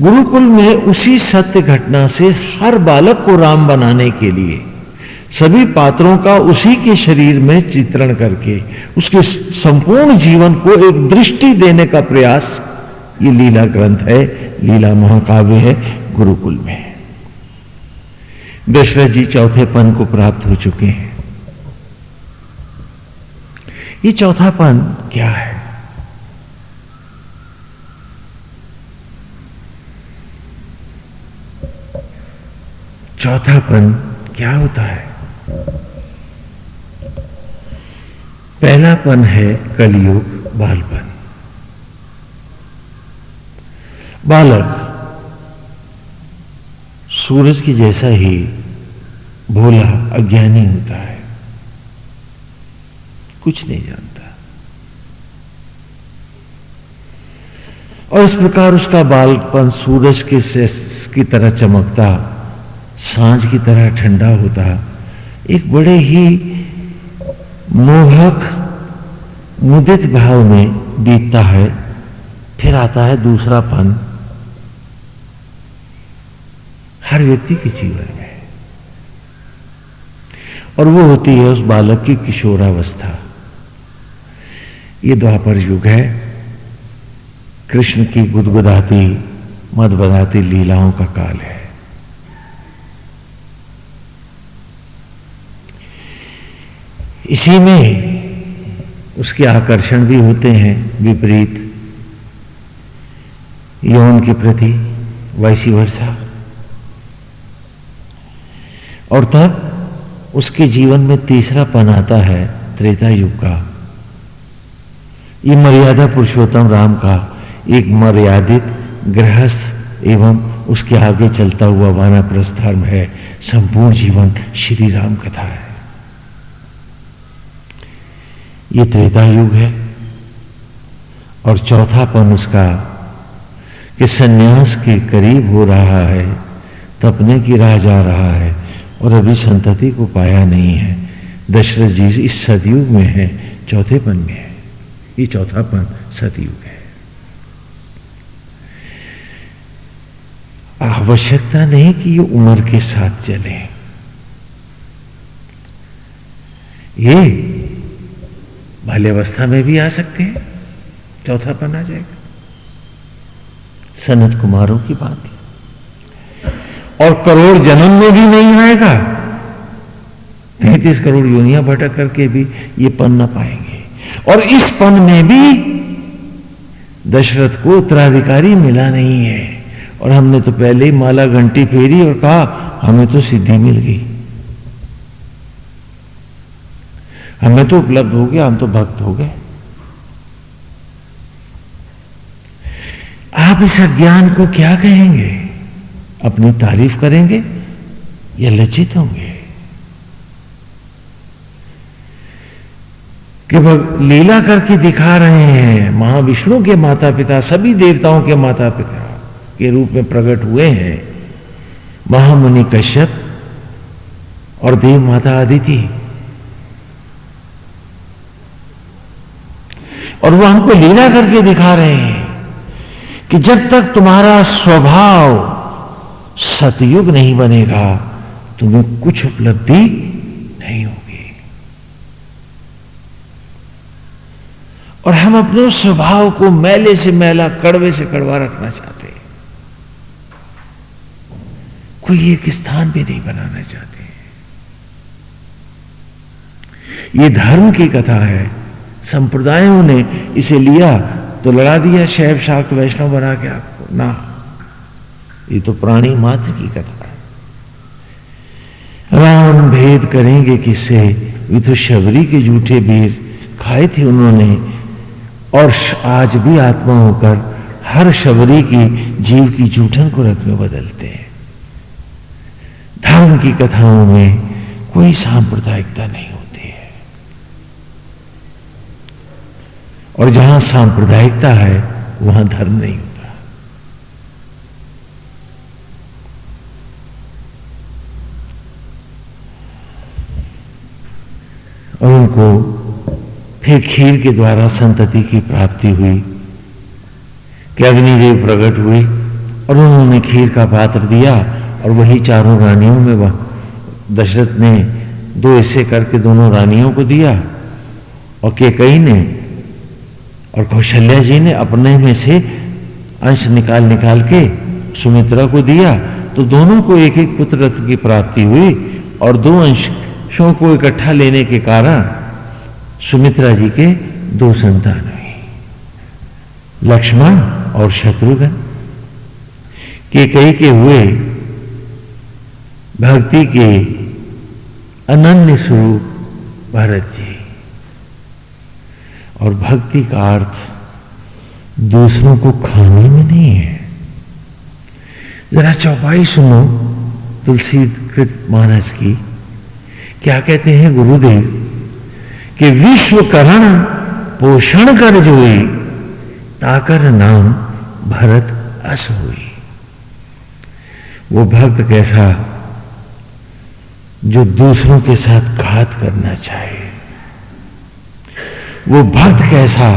गुरुकुल में उसी सत्य घटना से हर बालक को राम बनाने के लिए सभी पात्रों का उसी के शरीर में चित्रण करके उसके संपूर्ण जीवन को एक दृष्टि देने का प्रयास, ये लीला ग्रंथ है, लीला महाकाव्य है गुरुकुल में। दशरथ जी चौथेपन को प्राप्त हो चुके हैं। ये चौथापन क्या है? चौथापन क्या होता है? पहलापन है कलयुग बालपन बालक सूरज की जैसा ही भोला, अज्ञानी होता है। कुछ नहीं जानता। और इस प्रकार उसका बालपन सूरज के की तरह चमकता साँझ की तरह ठंडा होता, एक बड़े ही मोहक, मुदित भाव में बीतता है, फिर आता है दूसरा पन। हर व्यक्ति के जीवन में और वो होती है उस बालक की किशोरावस्था। ये द्वापर युग है। कृष्ण की गुदगुदाती, मद बदाती लीलाओं का काल है। इसी में उसके आकर्षण भी होते हैं विपरीत। यौन के प्रति वैसी वर्षा। और तब उसके जीवन में तीसरा पन आता है त्रेता युग का। ये मर्यादा पुरुषोत्तम राम का एक मर्यादित गृहस्थ एवं उसके आगे चलता हुआ वानाप्रस्थ धर्म है। संपूर्ण जीवन श्री राम कथा है। ये त्रेता युग है। और चौथापन उसका कि सन्यास के करीब हो रहा है, तपने की राह जा रहा है और अभी संतति को पाया नहीं है। दशरथ जी इस सतयुग में है चौथेपन में है। ये चौथापन सतयुग है। आवश्यकता नहीं कि ये उम्र के साथ चले। ये बाल्यावस्था में भी आ सकते हैं। चौथापन आ जाएगा। सनत कुमारों की बात और करोड़ जन्म में भी नहीं आएगा। तैतीस करोड़ योनिया भटक करके भी ये पन ना पाएँगे। और इस पन में भी दशरथ को उत्तराधिकारी मिला नहीं है। और हमने तो पहले ही माला घंटी फेरी और कहा, हमें तो सिद्धि मिल गई। हमें तो उपलब्ध हो गया, हम तो भक्त हो गए। आप इस अज्ञान को क्या कहेंगे? अपनी तारीफ़ करेंगे या लज्जित होंगे? कि लीला करके दिखा रहे हैं, महाविष्णु के माता पिता सभी देवताओं के माता पिता के रूप में प्रकट हुए हैं, महामुनि कश्यप और देव माता आदिति। और वो हमको लीला करके दिखा रहे हैं कि जब तक तुम्हारा स्वभाव सतयुग नहीं बनेगा, तुम्हें कुछ उपलब्धि नहीं होगी। और हम अपने स्वभाव को मैले से मैला, कड़वे से कड़वा रखना चाहते हैं। कोई एक स्थान भी नहीं बनाना चाहते ये धर्म की कथा है। संप्रदायों ने इसे लिया तो लड़ा दिया शैव शाक्त वैष्णव बना के आपको। ना, ये तो प्राणी मात्र की कथा है। राम भेद करेंगे किससे? ये तो शबरी के झूठे बीर खाए थे उन्होंने, और आज भी आत्मा होकर हर शबरी की जीव की जूठन को रथ में बदलते हैं। धर्म की कथाओं में कोई सांप्रदायिकता नहीं होती है और जहाँ सांप्रदायिकता है, वहाँ धर्म नहीं होता। और उनको फिर खीर के द्वारा संतति की प्राप्ति हुई, कि अग्निदेव प्रकट हुए, और उन्होंने खीर का पात्र दिया, और वही चारों रानियों में वह दशरथ ने दो हिस्से करके दोनों रानियों को दिया, और केकई ने और कौशल्या जी ने अपने में से अंश निकाल निकाल के सुमित्रा को दिया। तो दोनों को एक एक पुत्र रत्न की प्राप्ति हुई और दो अंशों को इकट्ठा लेने के कारण सुमित्रा जी के दो संतान हुई। लक्ष्मण और शत्रुघ्न। के कई के हुए भक्ति के अनन्य स्वरूप भरत जी। और भक्ति का अर्थ दूसरों को खाने में नहीं है। जरा चौपाई सुनो तुलसी कृत मानस की। क्या कहते हैं गुरुदेव कि विश्वकरण पोषण कर जोई ताकर नाम भरत अस हुई वो भक्त कैसा जो दूसरों के साथ घात करना चाहे। वो भक्त कैसा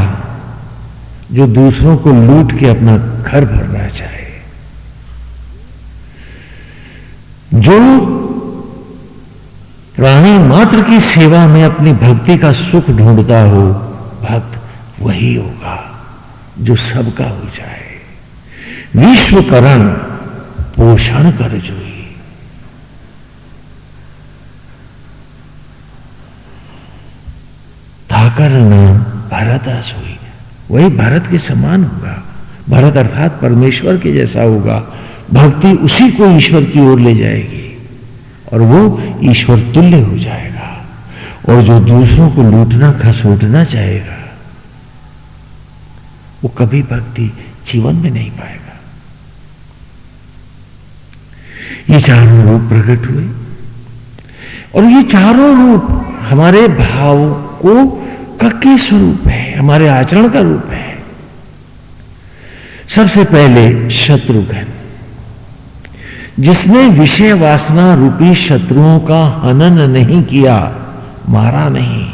जो दूसरों को लूट के अपना घर भरना चाहे। जो प्राणी मात्र की सेवा में अपनी भक्ति का सुख ढूंढता हो, भक्त वही होगा जो सबका हो जाए। विश्वकरण पोषण कर जोई नाम भरत हुई। वही भरत के समान होगा। भरत अर्थात परमेश्वर के जैसा होगा। भक्ति उसी को ईश्वर की ओर ले जाएगी और वो ईश्वर तुल्य हो जाएगा और जो दूसरों को लूटना, खसोटना चाहेगा, वो कभी भक्ति जीवन में नहीं पाएगा। ये चारों रूप प्रकट हुए और ये चारों रूप हमारे भाव को के स्वरूप है, हमारे आचरण का रूप है। सबसे पहले शत्रुघ्न। जिसने विषय वासना रूपी शत्रुओं का हनन नहीं किया, मारा नहीं।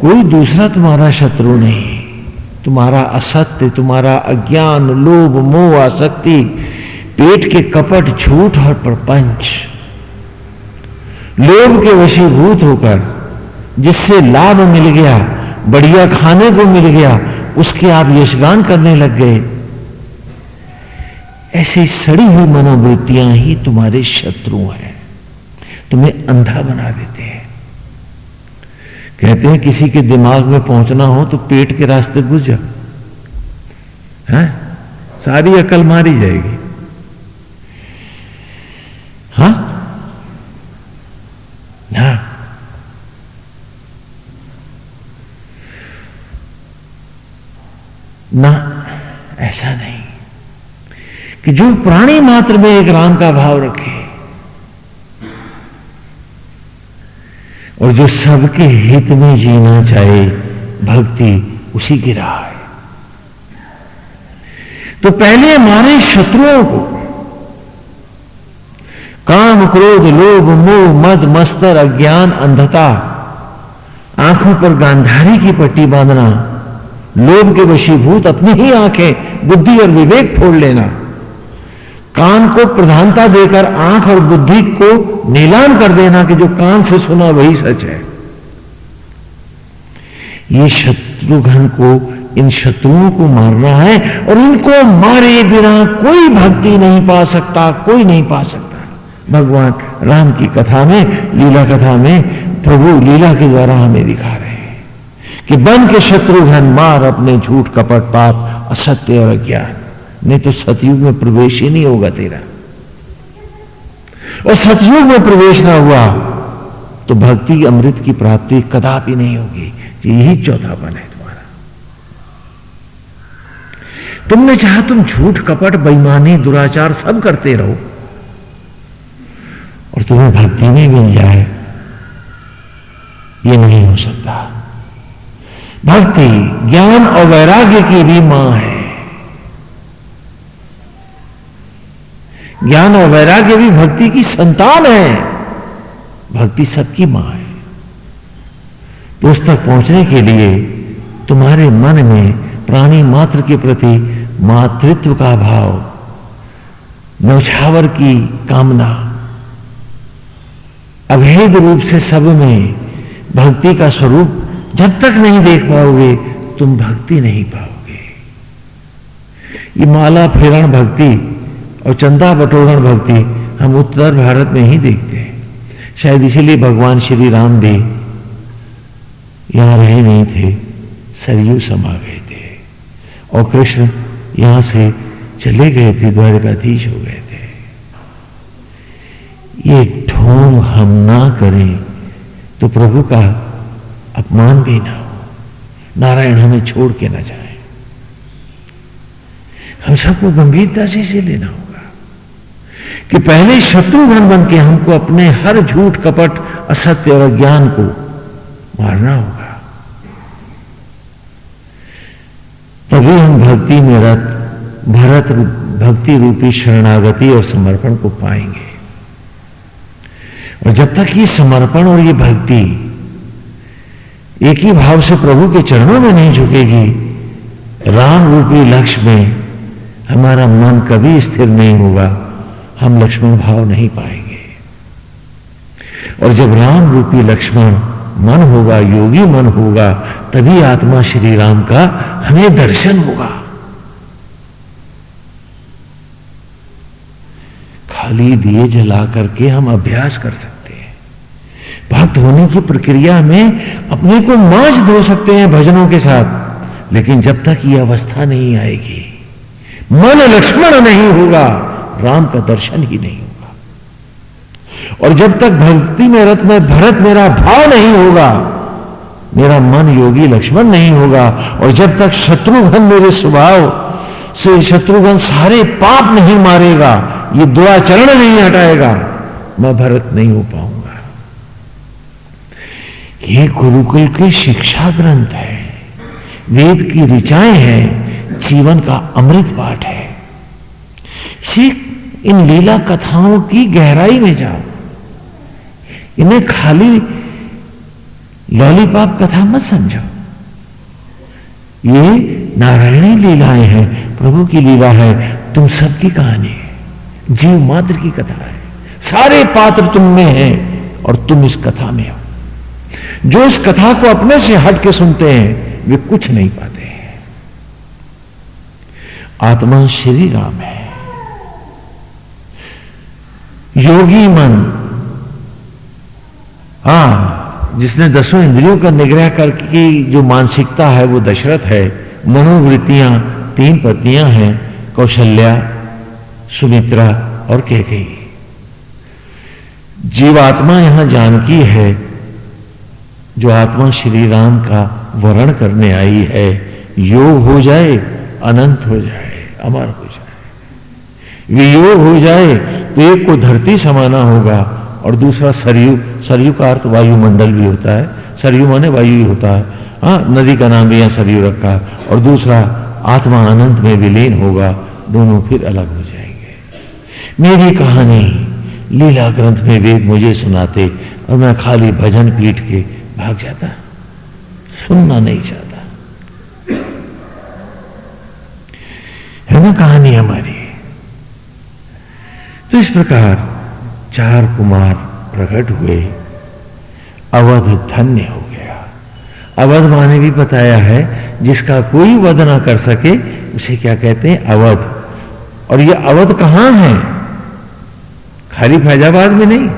कोई दूसरा तुम्हारा शत्रु नहीं। तुम्हारा असत्य, तुम्हारा अज्ञान, लोभ, मोह, आसक्ति, पेट के कपट, झूठ और प्रपंच। लोभ के वशीभूत होकर जिससे लाभ मिल गया, बढ़िया खाने को मिल गया, उसके आप यशगान करने लग गए। ऐसी सड़ी हुई मनोवृत्तियाँ ही तुम्हारे शत्रु हैं। तुम्हें अंधा बना देते हैं। कहते हैं, किसी के दिमाग में पहुँचना हो तो पेट के रास्ते घुस जा। है? सारी अकल मारी जाएगी। हा ना ना, ऐसा नहीं। कि जो प्राणी मात्र में एक राम का भाव रखे, और जो सबके हित में जीना चाहे, भक्ति उसी की राह है। तो पहले हमारे शत्रुओं को, काम, क्रोध, लोभ, मोह, मद, मस्तर, अज्ञान, अंधता, आँखों पर गांधारी की पट्टी बांधना लोभ के वशीभूत अपनी ही आँखें, बुद्धि और विवेक फोड़ लेना। कान को प्रधानता देकर आँख और बुद्धि को नीलाम कर देना कि जो कान से सुना वही सच है। ये शत्रुघ्न को, इन शत्रुओं को मारना है और इनको मारे बिना कोई भक्ति नहीं पा सकता, कोई नहीं पा सकता। भगवान राम की कथा में, लीला कथा में, प्रभु लीला के द्वारा हमें दिखा रहे हैं। कि बन के शत्रुघ्न मार अपने झूठ, कपट, पाप, असत्य और अज्ञान। नहीं तो सतयुग में प्रवेश ही नहीं होगा तेरा। और सतयुग में प्रवेश ना हुआ तो भक्ति अमृत की प्राप्ति कदापि नहीं होगी यही चौथापन है तुम्हारा। तुमने चाहा तुम झूठ, कपट, बेईमानी, दुराचार सब करते रहो, और तुम्हें भक्ति में मिल जाए, ये नहीं हो सकता। भक्ति, ज्ञान और वैराग्य की भी माँ है। ज्ञान और वैराग्य भी भक्ति की संतान है। भक्ति सबकी माँ है। तो उस तक पहुँचने के लिए तुम्हारे मन में प्राणी मात्र के प्रति मातृत्व का भाव, नौछावर की कामना, अभेद रूप से सब में भक्ति का स्वरूप जब तक नहीं देख पाओगे, तुम भक्ति नहीं पाओगे। ये माला फेरण भक्ति और चंदा बटोरण भक्ति हम उत्तर भारत में ही देखते हैं। शायद इसीलिए भगवान श्री राम भी यहाँ रहे नहीं थे, सरयू समा गए थे और कृष्ण यहाँ से चले गए थे, द्वारकाधीश हो गए थे। ये ढोंग हम ना करें तो प्रभु का अपमान भी ना हो। नारायण हमें छोड़ के ना जाए। हम सबको गंभीरता से इसे लेना होगा कि पहले शत्रुघ्न बन के हमको अपने हर झूठ, कपट, असत्य और ज्ञान को मारना होगा। तभी हम भक्ति में रत, भरत भक्ति रूपी शरणागति और समर्पण को पाएँगे। और जब तक ये समर्पण और ये भक्ति एक ही भाव से प्रभु के चरणों में नहीं झुकेगी। राम रूपी लक्ष्य में हमारा मन कभी स्थिर नहीं होगा। हम लक्ष्मण भाव नहीं पाएँगे। और जब राम रूपी लक्ष्मण मन होगा, योगी मन होगा, तभी आत्मा श्री राम का हमें दर्शन होगा। खाली दिए जला करके हम अभ्यास कर सकते भक्त होने की प्रक्रिया में अपने को मांझ धो सकते हैं भजनों के साथ, लेकिन जब तक ये अवस्था नहीं आएगी, मन लक्ष्मण नहीं होगा, राम का दर्शन ही नहीं होगा। और जब तक भक्ति में रत में भरत मेरा भाव नहीं होगा, मेरा मन योगी लक्ष्मण नहीं होगा, और जब तक शत्रुघ्न मेरे स्वभाव से शत्रुघ्न सारे पाप नहीं मारेगा, ये दुआचरण नहीं हटाएगा, मैं भरत नहीं हो पाऊँगा। ये गुरुकुल के शिक्षा ग्रंथ है। वेद की ऋचाएँ हैं, जीवन का अमृत पाठ है। इन लीला कथाओं की गहराई में जाओ। इन्हें खाली लॉलीपॉप कथा मत समझो। ये नारायणी लीलाएँ हैं, प्रभु की लीला है, तुम सबकी कहानी है। जीव मात्र की कथा है। सारे पात्र तुम में हैं और तुम इस कथा में हो। जो इस कथा को अपने से हट के सुनते हैं, वे कुछ नहीं पाते हैं। आत्मा श्री राम है। योगी मन। हा, जिसने दसों इंद्रियों का निग्रह करके जो मानसिकता है, वो दशरथ है। मनोवृत्तियाँ, तीन पत्नियाँ हैं, कौशल्या, सुमित्रा और केकई। जीवात्मा यहाँ जानकी है। जो आत्मा श्री राम का वर्ण करने आई है, योग हो जाए, अनंत हो जाए, अमर हो जाए। वियोग हो जाए तो एक को धरती समाना होगा और दूसरा सरयू सरयू का अर्थ वायुमंडल भी होता है। सरयू माने वायु ही होता है। हाँ नदी का नाम भी यहाँ सरयू रखा है और दूसरा आत्मा अनंत में विलीन होगा, दोनों फिर अलग हो जाएँगे। मेरी कहानी लीला ग्रंथ में वेद मुझे सुनाते और मैं खाली भजन पीट के भाग जाता सुनना नहीं चाहता। है ना कहानी हमारी? तो इस प्रकार चार कुमार प्रकट हुए। अवध धन्य हो गया। अवध माने भी बताया है, जिसका कोई वध ना कर सके, उसे क्या कहते हैं? अवध। और ये अवध कहाँ है? खाली फैजाबाद में नहीं।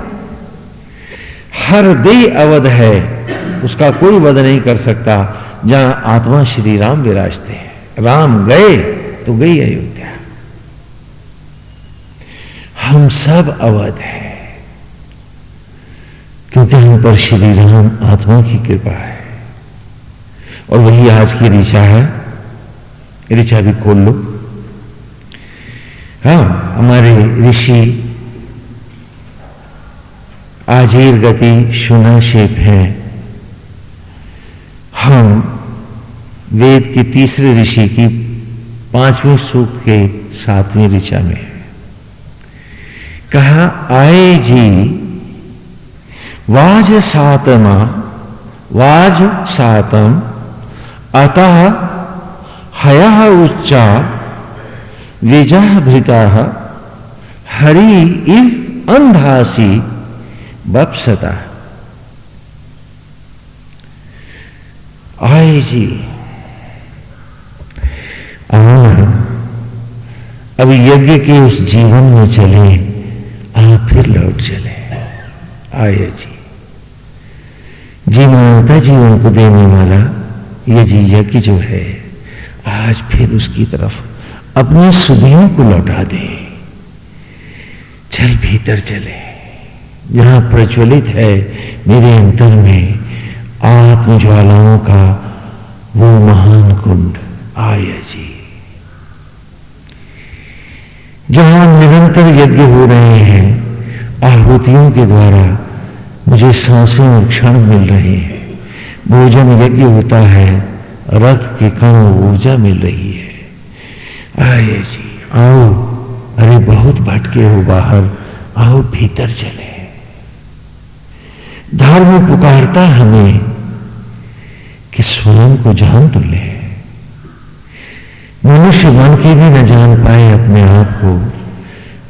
हर दे अवध है। उसका कोई वध नहीं कर सकता। जहाँ आत्मा श्री राम विराजते हैं। राम गए तो गई अयोध्या। हम सब अवध है। क्योंकि हम पर श्री राम आत्मा की कृपा है। और वही आज की ऋचा है। ऋचा भी खोल लो। हाँ हमारे ऋषि आजीर गति शेप है। हम वेद के तीसरे ऋषि की पाँचवें सूक्त के सातवें ऋचा में कहा, आए जी, वाज सातमा, वाज सातम, अतः हय उच्चा, विजा भृता, हरि इव अंधासी बपसता। जी। आओ अब यज्ञ के उस जीवन में चले, आप फिर लौट चले। आए जी। जी जीवनता जीवन को देने वाला ये जी यज्ञ जो है, आज फिर उसकी तरफ़ अपनी सुधियों को लौटा दे। चल भीतर चले। जहाँ प्रज्वलित है मेरे अंतर में आत्म ज्वालाओं का वो महान कुंड। आय जी। जहाँ निरंतर यज्ञ हो रहे हैं, आहुतियों के द्वारा मुझे साँसें और क्षण मिल रहे हैं। भोजन यज्ञ होता है रक्त के कण ऊर्जा मिल रही है। आए जी, आओ। अरे बहुत भटके हो बाहर, आओ भीतर चले। धर्म पुकारता हमें कि स्वयं को जान तो ले। मनुष्य बन के भी न जान पाए अपने आप को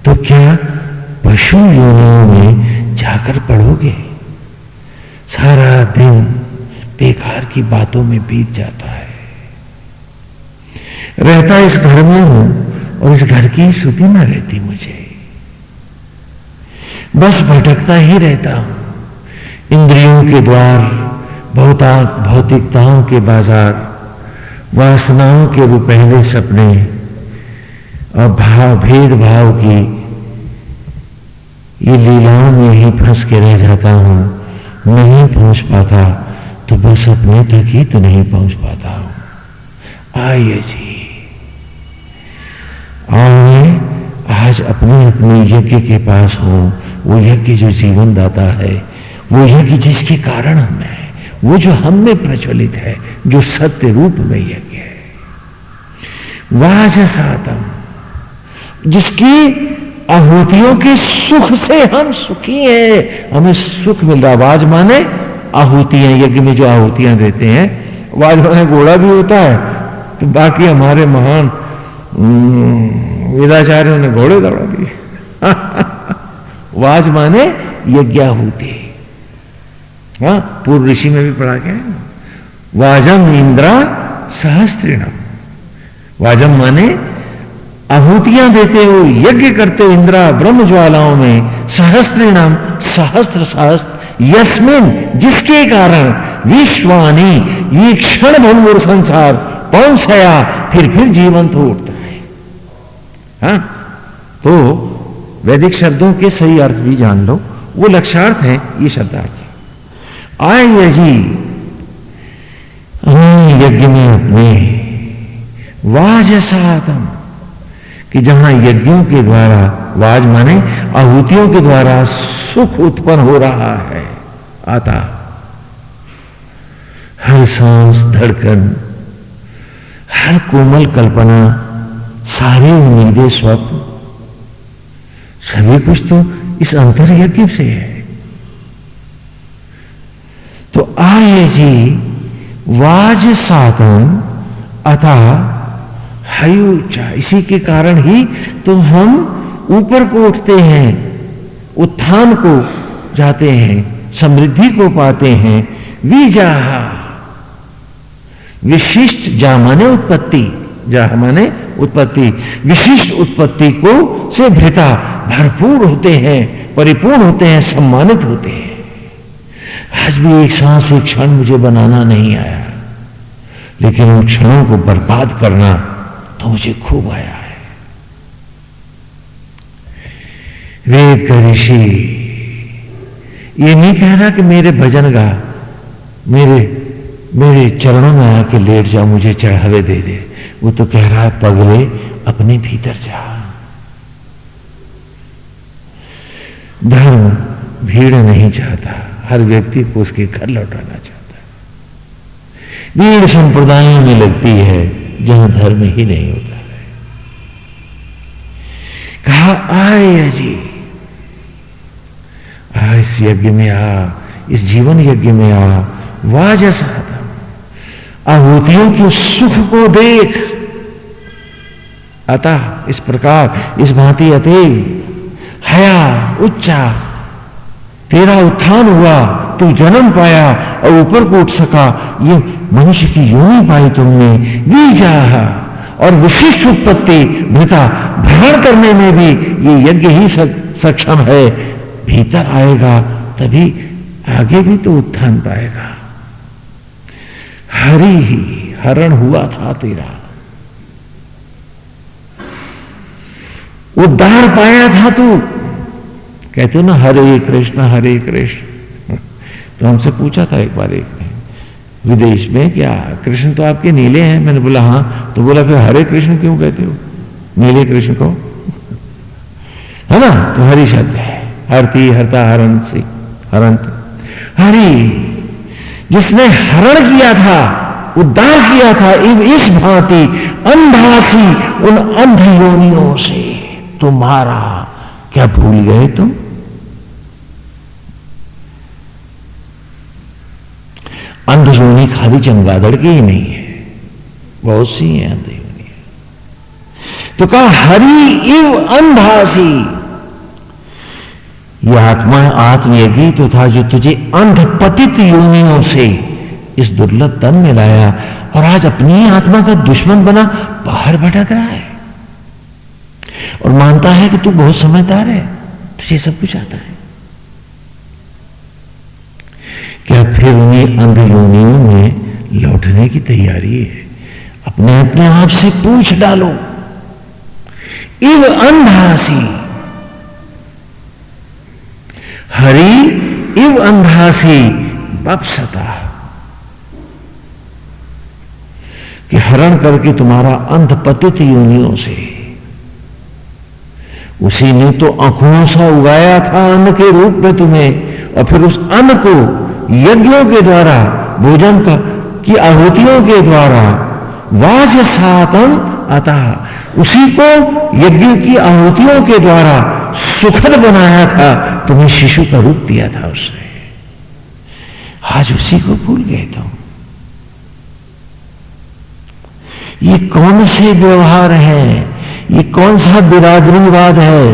तो क्या पशु योनियों में जाकर पढ़ोगे? सारा दिन बेकार की बातों में बीत जाता है। रहता इस घर में हूँ और इस घर की सुधी न रहती मुझे। बस भटकता ही रहता हूँ। इंद्रियों के द्वार भौता भौतिकताओं के बाज़ार, वासनाओं के वो पहले सपने और भाव भेदभाव की, ये लीलाओं में ही फंस के रह जाता हूँ। नहीं पहुँच पाता तो बस अपने तक ही तो नहीं पहुँच पाता हूँ। आइए जी। आइए आज अपने अपने यज्ञ के पास हो। वो यज्ञ जो जीवन दाता है वो यज्ञ जिसके कारण हम है वो जो हम में प्रचलित है जो सत्य रूप में यज्ञ है। सातम जिसकी आहुतियों के सुख से हम सुखी हैं। हमें सुख मिल रहा वाज माने आहुतियाँ यज्ञ में जो आहुतियाँ देते हैं वाज माने घोड़ा भी होता है तो बाकी हमारे महान हम्म, वेदाचार्यों ने घोड़े दौड़ा दिए। वाज माने यज्ञ यज्ञाहुति। हाँ पूर्व ऋषि में भी पढ़ा गया है। वाजम इंद्रा सहस्त्रिणम वाजम माने, आहूतियाँ देते हो यज्ञ करते इंद्रा ब्रह्म ज्वालाओं में सहस्त्रिणम सहस्त्र सहस्त्र यस्मिन, जिसके कारण विश्वानी, ये क्षण भंगुर संसार पहुंचया फिर फिर जीवंत हो उठता है। हा? तो वैदिक शब्दों के सही अर्थ भी जान लो। वो लक्षार्थ है, ये शब्दार्थ। आएँगे जी यज्ञ में अपने वाज सातम कि जहाँ यज्ञों के द्वारा वाज माने, आहूतियों के द्वारा सुख उत्पन्न हो रहा है। आता। हर सांस, धड़कन, हर कोमल कल्पना, सारी उम्मीदें, स्वप्न, सभी कुछ तो इस अंतर यज्ञ से है। तो आए जी वाज साधन अतः हयुचा इसी के कारण ही तो हम ऊपर को उठते हैं, उत्थान को जाते हैं, समृद्धि को पाते हैं। विजा विशिष्ट जा माने उत्पत्ति, जा माने उत्पत्ति। विशिष्ट उत्पत्ति को से भृता भरपूर होते हैं, परिपूर्ण होते हैं, सम्मानित होते हैं। आज भी एक सांस, एक क्षण मुझे बनाना नहीं आया। लेकिन उन क्षणों को बर्बाद करना तो मुझे खूब आया है। वेद का ऋषि, ये नहीं कह रहा कि मेरे भजन गा, मेरे मेरे चरणों में आके लेट जा मुझे चढ़ावे दे दे। वो तो कह रहा है, पगले, अपने भीतर जा। धर्म भीड़ नहीं चाहता। हर व्यक्ति को उसके घर लौटाना चाहता है। भीड़ संप्रदायों में लगती है, जहाँ धर्म ही नहीं होता है। कहा, आए जी आ इस यज्ञ में आ, इस जीवन यज्ञ में आ वाह साधम आहुतियों के सुख को देख। अतः इस प्रकार, इस भांति अतएव हया, उच्चा तेरा उत्थान हुआ, तू जन्म पाया, और ऊपर को उठ सका। ये मनुष्य की योनि पाई तुमने। बीजा और विशिष्ट उत्पत्ति भृता भरण करने में भी ये यज्ञ ही सक्षम है। भीतर आएगा, तभी आगे भी तो उत्थान पाएगा। हरि ही, हरण हुआ था तेरा। उद्धार पाया था तू। कहते हो ना, हरे कृष्ण हरे कृष्ण। तो हमसे पूछा था एक बार एक विदेश में क्या? कृष्ण तो आपके नीले हैं। मैंने बोला हाँ। तो बोला, फिर हरे कृष्ण क्यों कहते हो? नीले कृष्ण को? है ना? तो हरि शब्द है। हरती, हरता हरण से हरंत। हरि, जिसने हरण किया था, उद्धार किया था इस भांति, अंधासी, उन अंध योनियों से, तुम्हारा क्या भूल गए तुम? अंध खाली चमगादड़ की ही नहीं है। बहुत सी है अंध तो कहा, हरि इव अंधासी। यह आत्मा आत्मयज्ञ तो था जो तुझे अंधपतित योनियों से इस दुर्लभ तन में लाया और आज अपनी आत्मा का दुश्मन बना बाहर भटक रहा है। और मानता है कि तू बहुत समझदार है तुझे सब कुछ आता है। क्या फिर उन्हें अंध योनियों में लौटने की तैयारी है? अपने अपने आप से पूछ डालो। इव अंधासी। हरि इव अंधासी, बपसता। कि हरण करके तुम्हारा अंध पतित योनियों से उसी ने तो आँखों सा उगाया था अन्न के रूप में तुम्हें, और फिर उस अन्न को यज्ञों के द्वारा, भोजन का, की आहुतियों के द्वारा वाज सातम अतः उसी को यज्ञ की आहुतियों के द्वारा सुखद बनाया था, तुम्हें शिशु का रूप दिया था उसने। आज उसी को भूल गए तुम। ये कौन से व्यवहार है? ये कौन सा बिरादरीवाद है?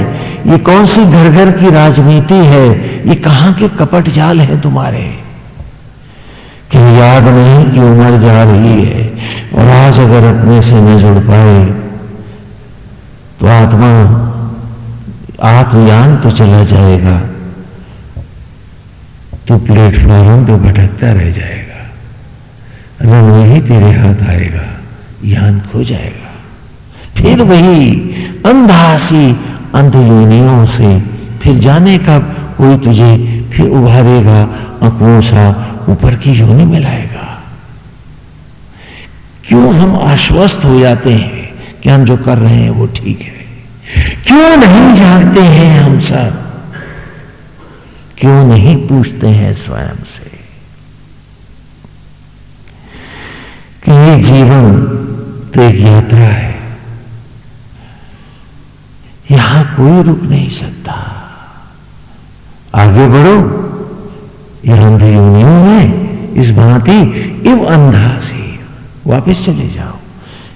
ये कौन सी घर घर की राजनीति है? ये कहाँ के कपट जाल है तुम्हारे? कि याद नहीं कि उम्र जा रही है और आज अगर अपने से न जुड़ पाए तो आत्मा, आत्मयान तो चला जाएगा। तो प्लेटफॉर्म पे भटकता रह जाएगा। रंग वही तेरे हाथ आएगा, यान खो जाएगा। फिर वही अंधासी अंध योनियों से फिर जाने का कोई तुझे फिर उभारेगा अकोसा ऊपर की योनि में लाएगा क्यों हम आश्वस्त हो जाते हैं कि हम जो कर रहे हैं वो ठीक है? क्यों नहीं जानते हैं हम सब? क्यों नहीं पूछते हैं स्वयं से? कि ये जीवन तो एक यात्रा है। यहाँ कोई रुक नहीं सकता। आगे बढ़ो। यह अंधी योनियों में इस भांति इव अंधा से वापस चले जाओ।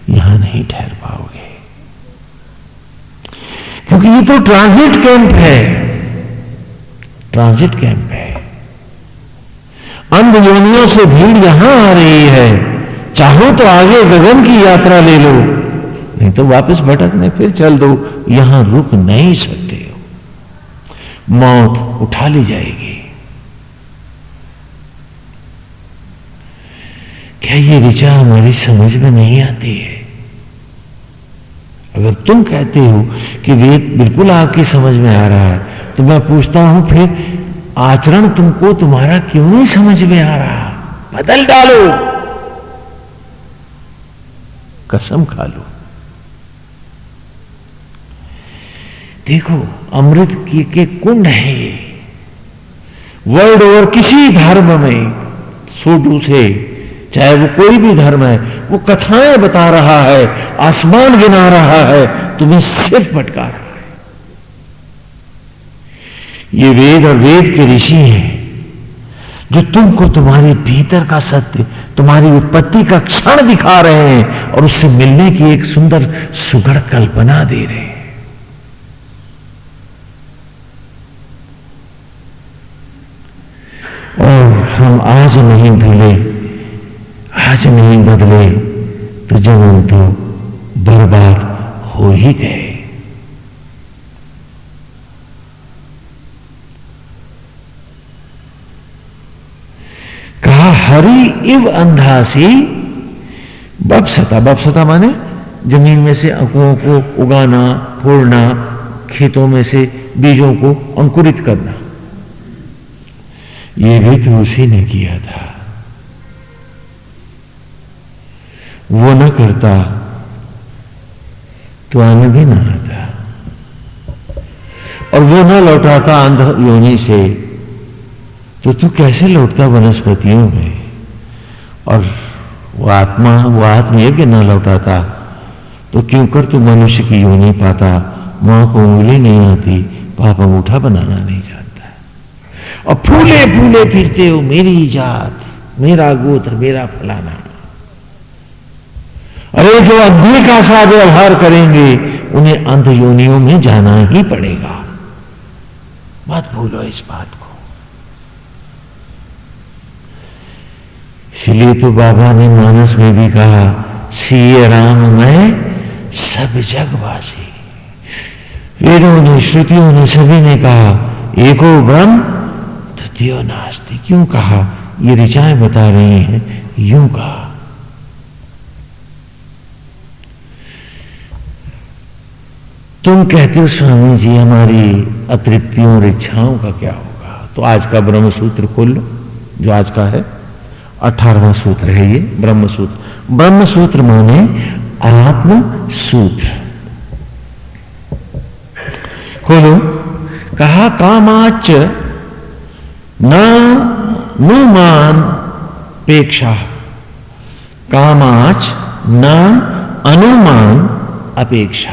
यहाँ नहीं ठहर पाओगे। क्योंकि ये तो ट्रांजिट कैंप है। ट्रांजिट कैंप है। अंध योनियों से भीड़ यहाँ आ रही है। चाहो तो आगे गगन की यात्रा ले लो। नहीं तो वापस भटकने, फिर चल दो, यहाँ रुक नहीं सकते हो। मौत उठा ली जाएगी। क्या ये ऋचा हमारी समझ में नहीं आती है? अगर तुम कहते हो कि वेद बिल्कुल आपकी समझ में आ रहा है तो मैं पूछता हूँ, फिर आचरण तुमको तुम्हारा क्यों नहीं समझ में आ रहा? बदल डालो। कसम खा लो। देखो अमृत के, के कुंड है वर्ल्ड ओवर किसी धर्म में सोटू से चाहे वो कोई भी धर्म है वो कथाएँ बता रहा है आसमान गिना रहा है तुम्हें सिर्फ़ भटका रहा है। ये वेद और वेद के ऋषि हैं जो तुमको तुम्हारे भीतर का सत्य तुम्हारी उत्पत्ति का क्षण दिखा रहे हैं और उससे मिलने की एक सुंदर सुगढ़ कल्पना दे रहे हैं। और हम आज नहीं भूले, आज नहीं बदले तो जन्म तो बर्बाद हो ही गए। कहा, हरी इव अंधासी, बपसता बपसता माने ज़मीन में से अंकुओं को उगाना, फोड़ना, खेतों में से बीजों को अंकुरित करना। ये तो उसी ने किया था। वो न करता तो आने भी ना आता। और वो न लौटाता अंध योनि से तो तू कैसे लौटता वनस्पतियों में? और वो आत्मा, वो आत्मयज्ञ न लौटाता तो क्यों कर तू मनुष्य की योनि पाता? माँ को उंगली नहीं आती, पाप अंगूठा बनाना नहीं और फूले फूले फिरते हो मेरी जात, मेरा गोत्र, मेरा फलाना। अरे जो अंधे का सा व्यवहार करेंगे, उन्हें अंध योनियों में जाना ही पड़ेगा। मत भूलो इस बात को। इसलिए तो बाबा ने मानस में भी कहा, सीए राम मैं सब जगवासी। वेदों ने श्रुतियों ने सभी ने कहा, एको ब्रह्म द्वितीय नास्ती। क्यों कहा? ये ऋचाएँ बता रही हैं, यूँ कहा। तुम कहते हो, स्वामी जी, हमारी अतृप्तियों और इच्छाओं का क्या होगा? तो आज का ब्रह्म सूत्र खोल लो, जो आज का है। अठारवा सूत्र है ये ब्रह्म सूत्र ब्रह्म सूत्र माने आत्म सूत्र खोलो। कहा, कामाच नुमान पेक्षा। कामाच न अनुमान अपेक्षा।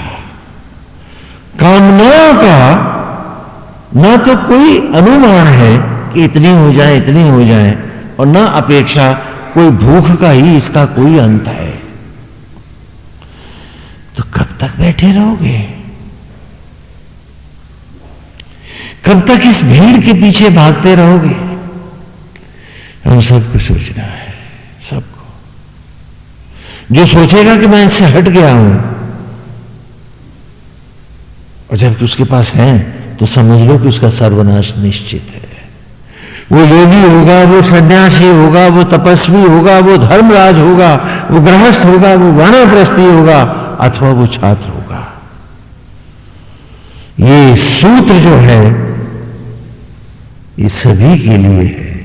कामनाओं का न तो कोई अनुमान है कि इतनी हो जाए, इतनी हो जाए, और न अपेक्षा कोई भूख का ही इसका कोई अंत है। तो कब तक बैठे रहोगे? कब तक इस भीड़ के पीछे भागते रहोगे? हम सबको सोचना है, सबको। जो सोचेगा कि मैं इससे हट गया हूँ, और जब उसके पास है तो समझ लो कि उसका सर्वनाश निश्चित है। वो योगी होगा, वो सन्यासी होगा, वो तपस्वी होगा, वो धर्मराज होगा, वो गृहस्थ होगा, वो वर्णप्रस्थी होगा, अथवा वो छात्र होगा। ये सूत्र जो है ये सभी के लिए है